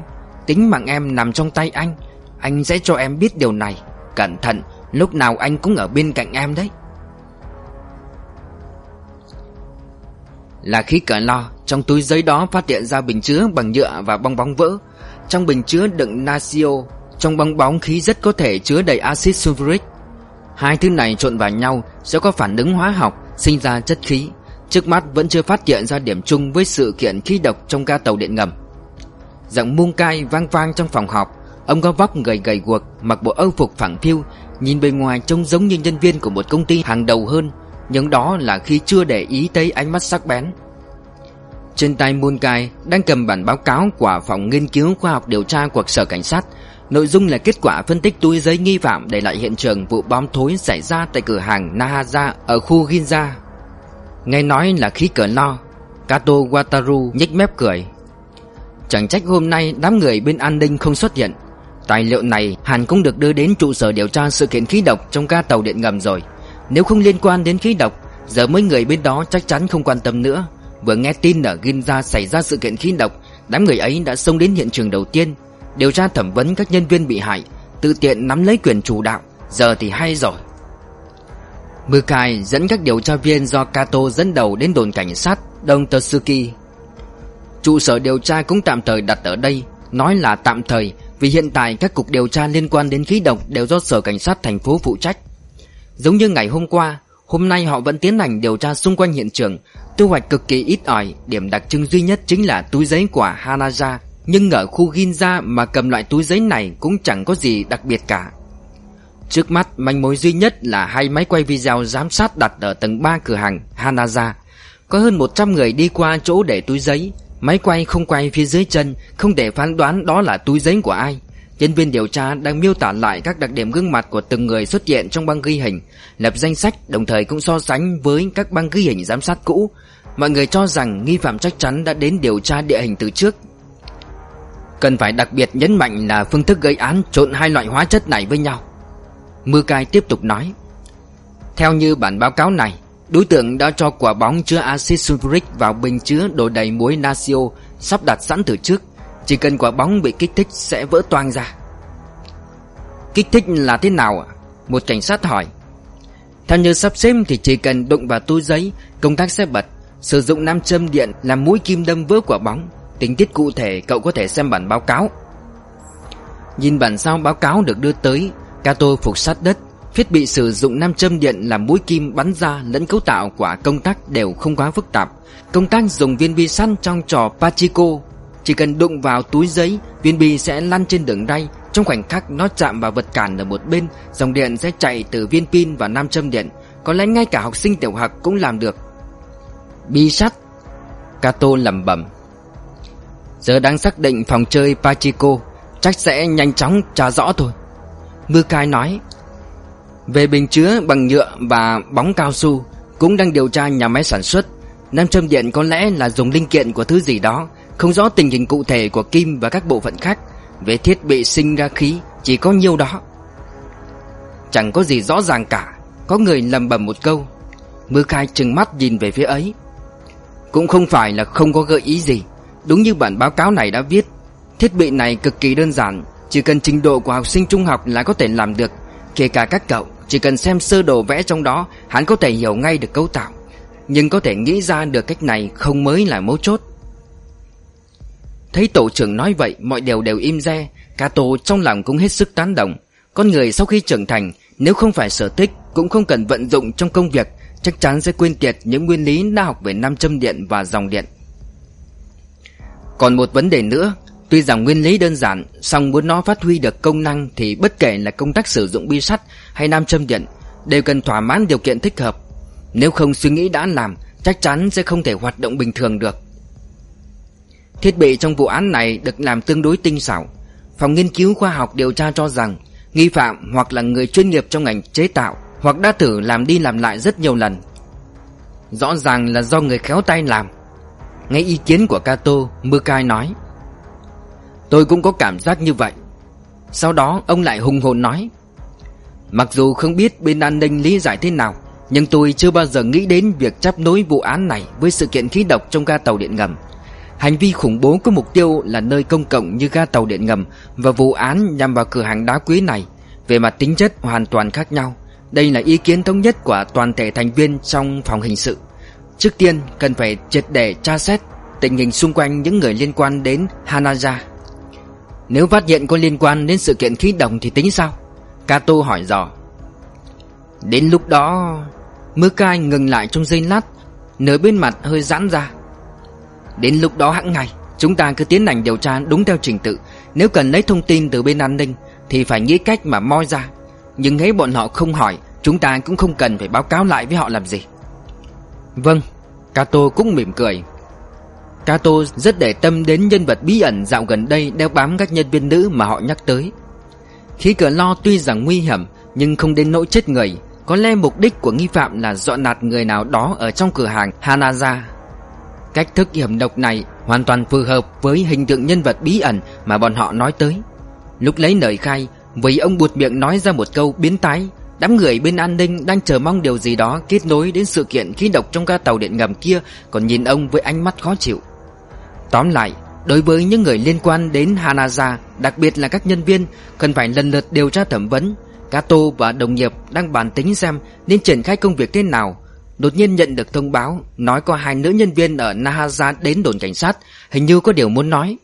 Tính mạng em nằm trong tay anh. Anh sẽ cho em biết điều này. Cẩn thận, Lúc nào anh cũng ở bên cạnh em đấy. Là khí cỡ lo, Trong túi giấy đó phát hiện ra bình chứa bằng nhựa và bong bóng vỡ. Trong bình chứa đựng Nasio Trong bong bóng khí rất có thể chứa đầy axit sulfuric. Hai thứ này trộn vào nhau sẽ có phản ứng hóa học, sinh ra chất khí. Trước mắt vẫn chưa phát hiện ra điểm chung với sự kiện khí độc trong ga tàu điện ngầm. Giọng muông cai vang vang trong phòng họp. Ông có vóc gầy gầy guộc Mặc bộ âu phục phẳng phiu Nhìn bề ngoài trông giống như nhân viên của một công ty hàng đầu hơn Nhưng đó là khi chưa để ý tới ánh mắt sắc bén Trên tay Moon cai đang cầm bản báo cáo của phòng nghiên cứu khoa học điều tra của sở cảnh sát Nội dung là kết quả phân tích túi giấy nghi phạm để lại hiện trường vụ bom thối xảy ra tại cửa hàng Nahaza ở khu Ginza. Nghe nói là khí cờ lo, Kato Wataru nhếch mép cười. Chẳng trách hôm nay đám người bên an ninh không xuất hiện. Tài liệu này hẳn cũng được đưa đến trụ sở điều tra sự kiện khí độc trong ca tàu điện ngầm rồi. Nếu không liên quan đến khí độc, giờ mấy người bên đó chắc chắn không quan tâm nữa. Vừa nghe tin ở Ginza xảy ra sự kiện khí độc, đám người ấy đã xông đến hiện trường đầu tiên, Điều tra thẩm vấn các nhân viên bị hại Tự tiện nắm lấy quyền chủ đạo Giờ thì hay rồi Mukai dẫn các điều tra viên do Kato dẫn đầu đến đồn cảnh sát Đông Totsuki Trụ sở điều tra cũng tạm thời đặt ở đây Nói là tạm thời vì hiện tại các cục điều tra liên quan đến khí độc Đều do sở cảnh sát thành phố phụ trách. Giống như ngày hôm qua, Hôm nay họ vẫn tiến hành điều tra xung quanh hiện trường. Thu hoạch cực kỳ ít ỏi, Điểm đặc trưng duy nhất chính là túi giấy của Hanaja. Nhưng ở khu Ginza mà cầm loại túi giấy này cũng chẳng có gì đặc biệt cả. Trước mắt, manh mối duy nhất là hai máy quay video giám sát đặt ở tầng 3 cửa hàng Hanaza Có hơn 100 người đi qua chỗ để túi giấy Máy quay không quay phía dưới chân, Không để phán đoán đó là túi giấy của ai. Nhân viên điều tra đang miêu tả lại các đặc điểm gương mặt của từng người xuất hiện trong băng ghi hình, Lập danh sách, đồng thời cũng so sánh với các băng ghi hình giám sát cũ. Mọi người cho rằng nghi phạm chắc chắn đã đến điều tra địa hình từ trước. Cần phải đặc biệt nhấn mạnh là phương thức gây án trộn hai loại hóa chất này với nhau. Mưa cai tiếp tục nói, Theo như bản báo cáo này Đối tượng đã cho quả bóng chứa axit sulfuric vào bình chứa đổ đầy muối natrio, sắp đặt sẵn từ trước. Chỉ cần quả bóng bị kích thích sẽ vỡ toang ra. Kích thích là thế nào ạ? Một cảnh sát hỏi. Theo như sắp xếp thì chỉ cần đụng vào túi giấy Công tác sẽ bật. Sử dụng nam châm điện làm mũi kim đâm vỡ quả bóng. Tính tiết cụ thể cậu có thể xem bản báo cáo. Nhìn bản sao báo cáo được đưa tới Cato phục sát đất. Thiết bị sử dụng nam châm điện làm mũi kim bắn ra lẫn cấu tạo của công tắc đều không quá phức tạp. Công tác dùng viên bi săn trong trò Pachiko. Chỉ cần đụng vào túi giấy, Viên bi sẽ lăn trên đường ray. Trong khoảnh khắc nó chạm vào vật cản ở một bên, Dòng điện sẽ chạy từ viên pin và nam châm điện. Có lẽ ngay cả học sinh tiểu học cũng làm được. Bi sắt. Kato lẩm bẩm. Giờ đang xác định phòng chơi Pachiko, Chắc sẽ nhanh chóng trả rõ thôi. Mưa cai nói về bình chứa, bằng nhựa và bóng cao su, Cũng đang điều tra nhà máy sản xuất. Nam châm điện có lẽ là dùng linh kiện của thứ gì đó, Không rõ tình hình cụ thể của kim và các bộ phận khác. Về thiết bị sinh ra khí, Chỉ có nhiêu đó. Chẳng có gì rõ ràng cả, Có người lầm bầm một câu. Mưa khai trừng mắt nhìn về phía ấy. Cũng không phải là không có gợi ý gì. Đúng như bản báo cáo này đã viết, Thiết bị này cực kỳ đơn giản, Chỉ cần trình độ của học sinh trung học là có thể làm được. Kể cả các cậu, Chỉ cần xem sơ đồ vẽ trong đó, Hắn có thể hiểu ngay được cấu tạo. Nhưng có thể nghĩ ra được cách này không mới là mấu chốt. Thấy tổ trưởng nói vậy, Mọi điều đều im re. Cato trong lòng cũng hết sức tán đồng. Con người sau khi trưởng thành, Nếu không phải sở thích, Cũng không cần vận dụng trong công việc, Chắc chắn sẽ quên tiệt những nguyên lý đã học về nam châm điện và dòng điện. Còn một vấn đề nữa Tuy rằng nguyên lý đơn giản, song muốn nó phát huy được công năng Thì bất kể là công tác sử dụng bi sắt hay nam châm điện, Đều cần thỏa mãn điều kiện thích hợp. Nếu không suy nghĩ đã làm, Chắc chắn sẽ không thể hoạt động bình thường được. Thiết bị trong vụ án này được làm tương đối tinh xảo. Phòng nghiên cứu khoa học điều tra cho rằng, Nghi phạm hoặc là người chuyên nghiệp trong ngành chế tạo Hoặc đã thử làm đi làm lại rất nhiều lần. Rõ ràng là do người khéo tay làm. Nghe ý kiến của Kato Mukai nói Tôi cũng có cảm giác như vậy. Sau đó, ông lại hùng hồn nói, Mặc dù không biết bên an ninh lý giải thế nào, Nhưng tôi chưa bao giờ nghĩ đến việc chấp nối vụ án này Với sự kiện khí độc trong ga tàu điện ngầm. Hành vi khủng bố có mục tiêu là nơi công cộng như ga tàu điện ngầm Và vụ án nhằm vào cửa hàng đá quý này. Về mặt tính chất, hoàn toàn khác nhau. Đây là ý kiến thống nhất của toàn thể thành viên trong phòng hình sự. Trước tiên, cần phải triệt để tra xét tình hình xung quanh những người liên quan đến Hanaja. Nếu phát hiện có liên quan đến sự kiện khí đồng thì tính sao? Kato hỏi dò. Đến lúc đó, Mưa cai ngừng lại trong giây lát Nửa bên mặt hơi giãn ra. Đến lúc đó hãng ngày, Chúng ta cứ tiến hành điều tra đúng theo trình tự. Nếu cần lấy thông tin từ bên an ninh Thì phải nghĩ cách mà moi ra. Nhưng hễ bọn họ không hỏi, Chúng ta cũng không cần phải báo cáo lại với họ làm gì. Vâng Kato cũng mỉm cười. Kato rất để tâm đến nhân vật bí ẩn dạo gần đây đeo bám các nhân viên nữ mà họ nhắc tới. Khí cờ lo tuy rằng nguy hiểm, nhưng không đến nỗi chết người. Có lẽ mục đích của nghi phạm là dọn nạt người nào đó ở trong cửa hàng Hanaza. Cách thức hiểm độc này hoàn toàn phù hợp với hình tượng nhân vật bí ẩn mà bọn họ nói tới. Lúc lấy lời khai Vì ông buột miệng nói ra một câu biến tái Đám người bên an ninh đang chờ mong điều gì đó kết nối đến sự kiện khí độc trong ga tàu điện ngầm kia, Còn nhìn ông với ánh mắt khó chịu. Tóm lại, đối với những người liên quan đến Hanaza, đặc biệt là các nhân viên, cần phải lần lượt điều tra thẩm vấn. Kato và đồng nghiệp đang bàn tính xem nên triển khai công việc thế nào. Đột nhiên nhận được thông báo nói có hai nữ nhân viên ở Nahaza đến đồn cảnh sát, hình như có điều muốn nói.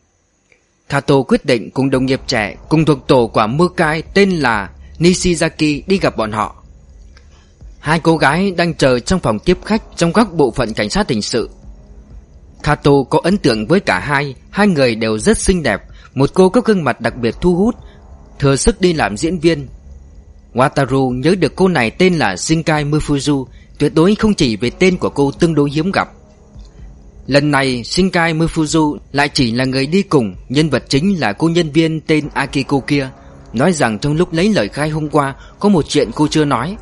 Kato quyết định cùng đồng nghiệp trẻ cùng thuộc tổ của Mukai tên là Nishizaki đi gặp bọn họ. Hai cô gái đang chờ trong phòng tiếp khách trong các bộ phận cảnh sát hình sự. Kato có ấn tượng với cả hai. Hai người đều rất xinh đẹp. Một cô có gương mặt đặc biệt thu hút, Thừa sức đi làm diễn viên. Wataru nhớ được cô này tên là Shinkai Mufuzu, Tuyệt đối không chỉ về tên của cô tương đối hiếm gặp. Lần này, Shinkai Mufuzu lại chỉ là người đi cùng, Nhân vật chính là cô nhân viên tên Akiko kia. Nói rằng trong lúc lấy lời khai hôm qua, Có một chuyện cô chưa nói.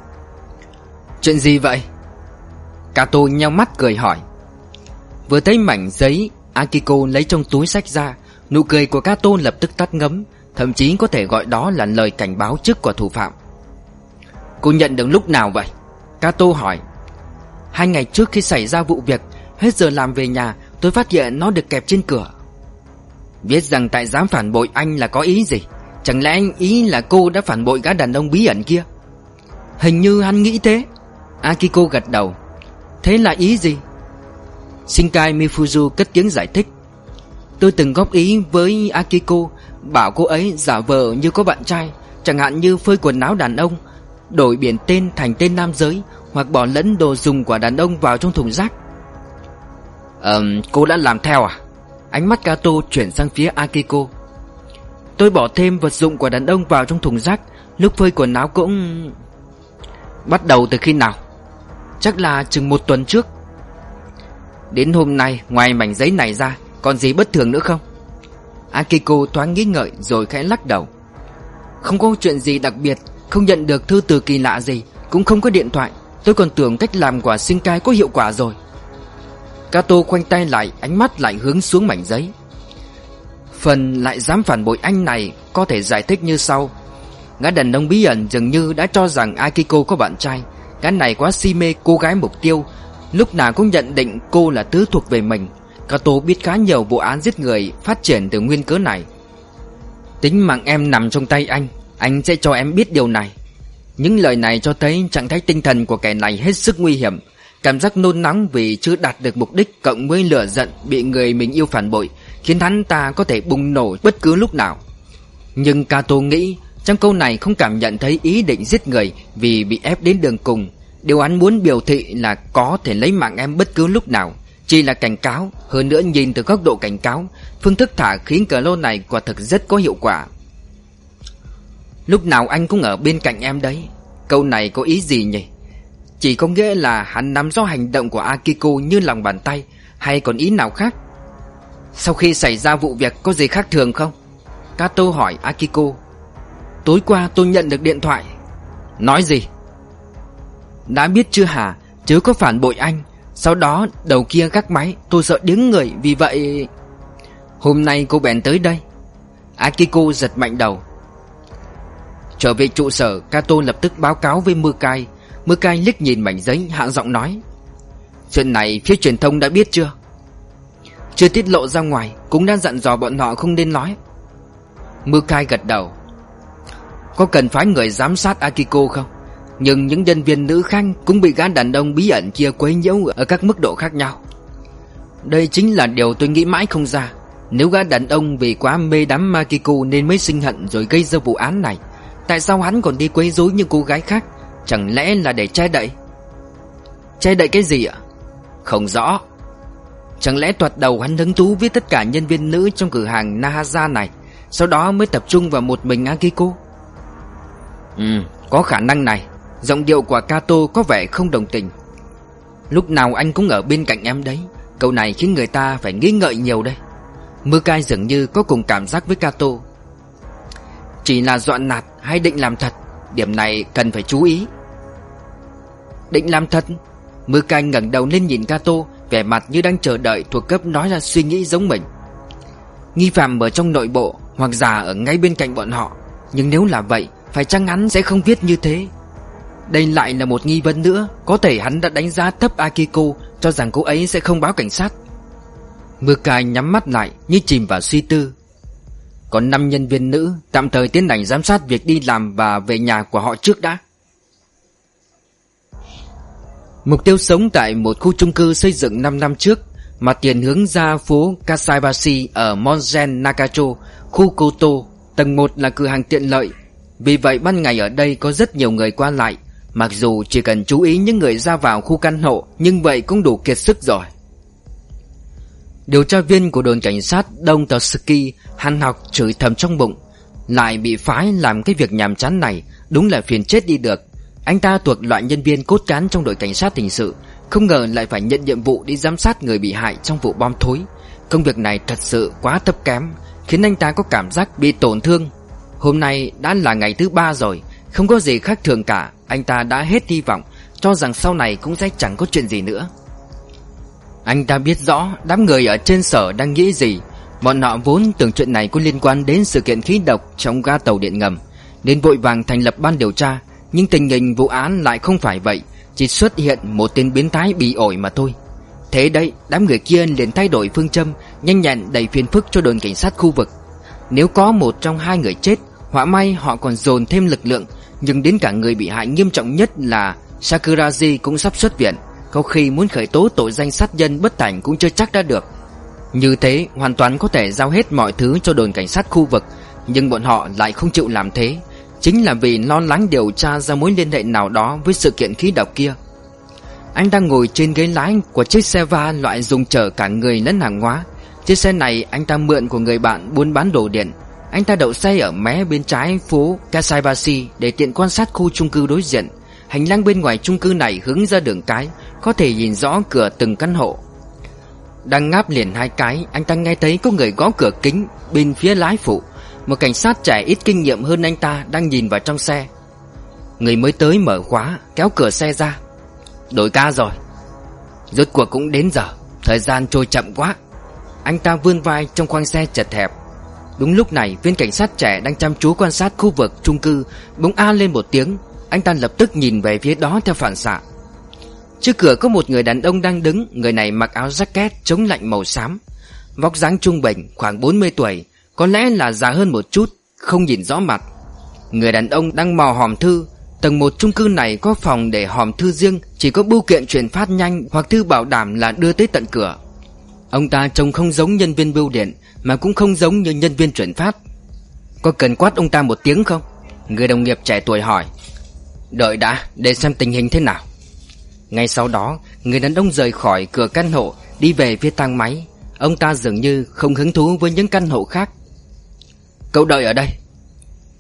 Chuyện gì vậy? Kato nhau mắt cười hỏi. Vừa thấy mảnh giấy, Akiko lấy trong túi sách ra. Nụ cười của Kato lập tức tắt ngấm, Thậm chí có thể gọi đó là lời cảnh báo trước của thủ phạm. Cô nhận được lúc nào vậy? Kato hỏi. Hai ngày trước khi xảy ra vụ việc, Hết giờ làm về nhà, Tôi phát hiện nó được kẹp trên cửa. Biết rằng tại dám phản bội anh là có ý gì? Chẳng lẽ anh ý là cô đã phản bội gã đàn ông bí ẩn kia? Hình như anh nghĩ thế. Akiko gật đầu. Thế là ý gì? Shinkai Mifuzu cất tiếng giải thích Tôi từng góp ý với Akiko Bảo cô ấy giả vờ như có bạn trai Chẳng hạn như phơi quần áo đàn ông Đổi biển tên thành tên nam giới Hoặc bỏ lẫn đồ dùng của đàn ông vào trong thùng rác Ờ, cô đã làm theo à? Ánh mắt Kato chuyển sang phía Akiko Tôi bỏ thêm vật dụng của đàn ông vào trong thùng rác Lúc phơi quần áo cũng... Bắt đầu từ khi nào? Chắc là chừng một tuần trước Đến hôm nay, ngoài mảnh giấy này ra, Còn gì bất thường nữa không? Akiko thoáng nghĩ ngợi rồi khẽ lắc đầu. Không có chuyện gì đặc biệt, Không nhận được thư từ kỳ lạ gì, Cũng không có điện thoại. Tôi còn tưởng cách làm quả sinh cai có hiệu quả rồi. Kato khoanh tay lại, Ánh mắt lại hướng xuống mảnh giấy. Phần lại dám phản bội anh này Có thể giải thích như sau. Gã đàn ông bí ẩn dường như đã cho rằng Akiko có bạn trai. Gã này quá si mê, cô gái mục tiêu Lúc nào cũng nhận định cô là tứ thuộc về mình. Kato biết khá nhiều vụ án giết người phát triển từ nguyên cớ này. Tính mạng em nằm trong tay anh Anh sẽ cho em biết điều này. Những lời này cho thấy trạng thái tinh thần của kẻ này hết sức nguy hiểm. Cảm giác nôn nóng vì chưa đạt được mục đích Cộng với lửa giận bị người mình yêu phản bội Khiến hắn ta có thể bùng nổ bất cứ lúc nào. Nhưng Kato nghĩ, Trong câu này không cảm nhận thấy ý định giết người Vì bị ép đến đường cùng. Điều hắn muốn biểu thị là có thể lấy mạng em bất cứ lúc nào, Chỉ là cảnh cáo, Hơn nữa nhìn từ góc độ cảnh cáo, Phương thức thả khí cờ lô này quả thực rất có hiệu quả. Lúc nào anh cũng ở bên cạnh em đấy, Câu này có ý gì nhỉ? Chỉ có nghĩa là hắn nắm rõ hành động của Akiko như lòng bàn tay, Hay còn ý nào khác? Sau khi xảy ra vụ việc, có gì khác thường không? Kato hỏi Akiko Tối qua tôi nhận được điện thoại. Nói gì? Đã biết chưa hả? Chứ có phản bội anh. Sau đó, đầu kia gác máy, Tôi sợ đứng người, Vì vậy Hôm nay cô bèn tới đây. Akiko giật mạnh đầu. Trở về trụ sở, Kato lập tức báo cáo với Mưa Cai Mưa Cai liếc nhìn mảnh giấy, hạ giọng nói. Chuyện này phía truyền thông đã biết chưa? Chưa tiết lộ ra ngoài, Cũng đang dặn dò bọn họ không nên nói. Mưa Cai gật đầu. Có cần phái người giám sát Akiko không? Nhưng những nhân viên nữ khanh Cũng bị gã đàn ông bí ẩn kia quấy nhiễu Ở các mức độ khác nhau. Đây chính là điều tôi nghĩ mãi không ra. Nếu gã đàn ông vì quá mê đắm Makiko Nên mới sinh hận rồi gây ra vụ án này Tại sao hắn còn đi quấy rối những cô gái khác? Chẳng lẽ là để che đậy? Che đậy cái gì ạ? Không rõ. Chẳng lẽ toạt đầu hắn hứng thú với tất cả nhân viên nữ trong cửa hàng Nahaza này Sau đó mới tập trung vào một mình Akiko Ừ, có khả năng này. Giọng điệu của Kato có vẻ không đồng tình. Lúc nào anh cũng ở bên cạnh em đấy. Câu này khiến người ta phải nghĩ ngợi nhiều đây Mưa cai dường như có cùng cảm giác với Kato. Chỉ là dọn nạt hay định làm thật, Điểm này cần phải chú ý. Định làm thật? Mưa cai ngẩng đầu lên nhìn Kato, Vẻ mặt như đang chờ đợi thuộc cấp nói ra suy nghĩ giống mình. Nghi phạm ở trong nội bộ Hoặc giả ở ngay bên cạnh bọn họ. Nhưng nếu là vậy, Phải chăng hắn sẽ không viết như thế? Đây lại là một nghi vấn nữa. Có thể hắn đã đánh giá thấp Akiko Cho rằng cô ấy sẽ không báo cảnh sát. Mưa cài nhắm mắt lại Như chìm vào suy tư. Còn 5 nhân viên nữ Tạm thời tiến hành giám sát việc đi làm Và về nhà của họ trước đã. Mục tiêu sống tại một khu chung cư xây dựng 5 năm trước mà tiền hướng ra phố Kasaibashi ở Monzen Nakacho, khu Koto Tầng 1 là cửa hàng tiện lợi. Vì vậy ban ngày ở đây có rất nhiều người qua lại. Mặc dù chỉ cần chú ý những người ra vào khu căn hộ, Nhưng vậy cũng đủ kiệt sức rồi. Điều tra viên của đồn cảnh sát Đông Tosuki Hắn học chửi thầm trong bụng, Lại bị phái làm cái việc nhàm chán này, Đúng là phiền chết đi được. Anh ta thuộc loại nhân viên cốt cán trong đội cảnh sát hình sự, Không ngờ lại phải nhận nhiệm vụ đi giám sát người bị hại trong vụ bom thối. Công việc này thật sự quá thấp kém, Khiến anh ta có cảm giác bị tổn thương. Hôm nay đã là ngày thứ ba rồi, Không có gì khác thường cả. Anh ta đã hết hy vọng, Cho rằng sau này cũng sẽ chẳng có chuyện gì nữa. Anh ta biết rõ đám người ở trên sở đang nghĩ gì. Bọn họ vốn tưởng chuyện này có liên quan đến sự kiện khí độc trong ga tàu điện ngầm, Nên vội vàng thành lập ban điều tra. Nhưng tình hình vụ án lại không phải vậy, Chỉ xuất hiện một tên biến thái bị ổi mà thôi. Thế đấy, đám người kia liền thay đổi phương châm, Nhanh nhẹn đầy phiền phức cho đồn cảnh sát khu vực. Nếu có một trong hai người chết, Họa may họ còn dồn thêm lực lượng nhưng đến cả người bị hại nghiêm trọng nhất là Sakuraji cũng sắp xuất viện. Có khi muốn khởi tố tội danh sát nhân bất thành cũng chưa chắc đã được. Như thế, hoàn toàn có thể giao hết mọi thứ cho đồn cảnh sát khu vực, Nhưng bọn họ lại không chịu làm thế. Chính là vì lo lắng điều tra ra mối liên hệ nào đó với sự kiện khí độc kia. Anh đang ngồi trên ghế lái của chiếc xe va loại dùng chở cả người lẫn hàng hóa. Chiếc xe này anh ta mượn của người bạn buôn bán đồ điện. Anh ta đậu xe ở mé bên trái phố Kasaibashi để tiện quan sát khu chung cư đối diện. Hành lang bên ngoài chung cư này hướng ra đường cái, Có thể nhìn rõ cửa từng căn hộ. Đang ngáp liền hai cái, Anh ta nghe thấy có người gõ cửa kính bên phía lái phụ. Một cảnh sát trẻ ít kinh nghiệm hơn anh ta đang nhìn vào trong xe. Người mới tới mở khóa, Kéo cửa xe ra. Đổi ca rồi. Rốt cuộc cũng đến giờ, Thời gian trôi chậm quá. Anh ta vươn vai trong khoang xe chật hẹp. Đúng lúc này, viên cảnh sát trẻ đang chăm chú quan sát khu vực chung cư, Bỗng a lên một tiếng. Anh ta lập tức nhìn về phía đó theo phản xạ. Trước cửa có một người đàn ông đang đứng, Người này mặc áo jacket chống lạnh màu xám. Vóc dáng trung bình, khoảng 40 tuổi, có lẽ là già hơn một chút, Không nhìn rõ mặt. Người đàn ông đang mò hòm thư. Tầng một chung cư này có phòng để hòm thư riêng, Chỉ có bưu kiện chuyển phát nhanh Hoặc thư bảo đảm là đưa tới tận cửa. Ông ta trông không giống nhân viên bưu điện, Mà cũng không giống như nhân viên chuyển phát. Có cần quát ông ta một tiếng không? Người đồng nghiệp trẻ tuổi hỏi. Đợi đã, để xem tình hình thế nào. Ngay sau đó, Người đàn ông rời khỏi cửa căn hộ, Đi về phía thang máy. Ông ta dường như không hứng thú với những căn hộ khác. Cậu đợi ở đây.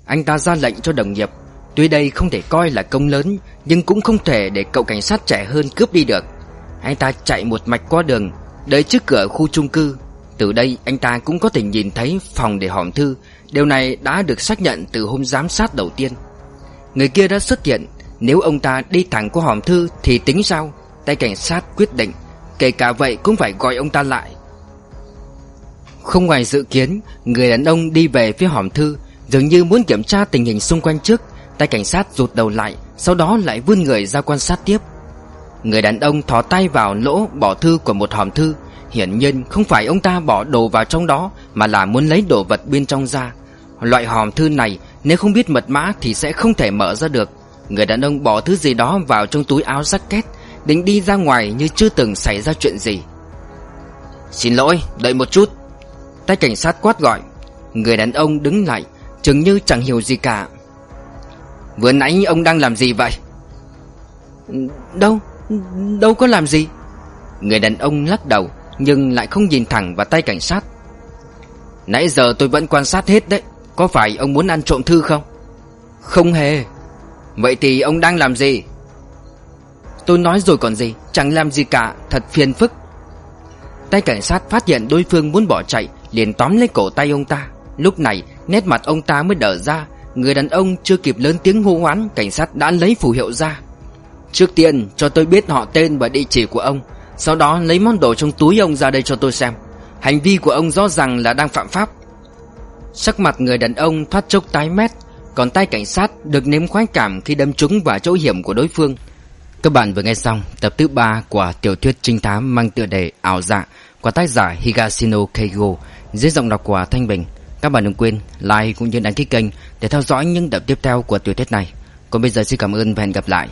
Anh ta ra lệnh cho đồng nghiệp. Tuy đây không thể coi là công lớn, Nhưng cũng không thể để cậu cảnh sát trẻ hơn cướp đi được. Anh ta chạy một mạch qua đường Đợi trước cửa khu chung cư, Từ đây anh ta cũng có thể nhìn thấy phòng để hòm thư. Điều này đã được xác nhận từ hôm giám sát đầu tiên. Người kia đã xuất hiện. Nếu ông ta đi thẳng qua hòm thư thì tính sao? Tay cảnh sát quyết định. Kể cả vậy cũng phải gọi ông ta lại. Không ngoài dự kiến, Người đàn ông đi về phía hòm thư, Dường như muốn kiểm tra tình hình xung quanh trước. Tay cảnh sát rụt đầu lại, Sau đó lại vươn người ra quan sát tiếp. Người đàn ông thò tay vào lỗ bỏ thư của một hòm thư. Hiển nhiên không phải ông ta bỏ đồ vào trong đó Mà là muốn lấy đồ vật bên trong ra. Loại hòm thư này Nếu không biết mật mã thì sẽ không thể mở ra được. Người đàn ông bỏ thứ gì đó vào trong túi áo jacket Định đi ra ngoài như chưa từng xảy ra chuyện gì. Xin lỗi, đợi một chút. Tay cảnh sát quát gọi. Người đàn ông đứng lại Chừng như chẳng hiểu gì cả. Vừa nãy ông đang làm gì vậy? Đâu Đâu có làm gì. Người đàn ông lắc đầu Nhưng lại không nhìn thẳng vào tay cảnh sát. Nãy giờ tôi vẫn quan sát hết đấy Có phải ông muốn ăn trộm thư không? Không hề. Vậy thì ông đang làm gì? Tôi nói rồi còn gì Chẳng làm gì cả Thật phiền phức. Tay cảnh sát phát hiện đối phương muốn bỏ chạy Liền tóm lấy cổ tay ông ta. Lúc này nét mặt ông ta mới đỡ ra Người đàn ông chưa kịp lớn tiếng hô hoán Cảnh sát đã lấy phù hiệu ra Trước tiên, cho tôi biết họ tên và địa chỉ của ông, Sau đó lấy món đồ trong túi ông ra đây cho tôi xem Hành vi của ông rõ ràng là đang phạm pháp Sắc mặt người đàn ông thoát chốc tái mét, Còn tay cảnh sát được nếm khoái cảm khi đâm trúng vào chỗ hiểm của đối phương Các bạn vừa nghe xong tập thứ 3 của tiểu thuyết trinh thám mang tựa đề ảo dạ của tác giả Higashino Keigo, dưới giọng đọc của Thanh Bình các bạn đừng quên like cũng như đăng ký kênh để theo dõi những tập tiếp theo của tiểu thuyết này. Còn bây giờ xin cảm ơn và hẹn gặp lại.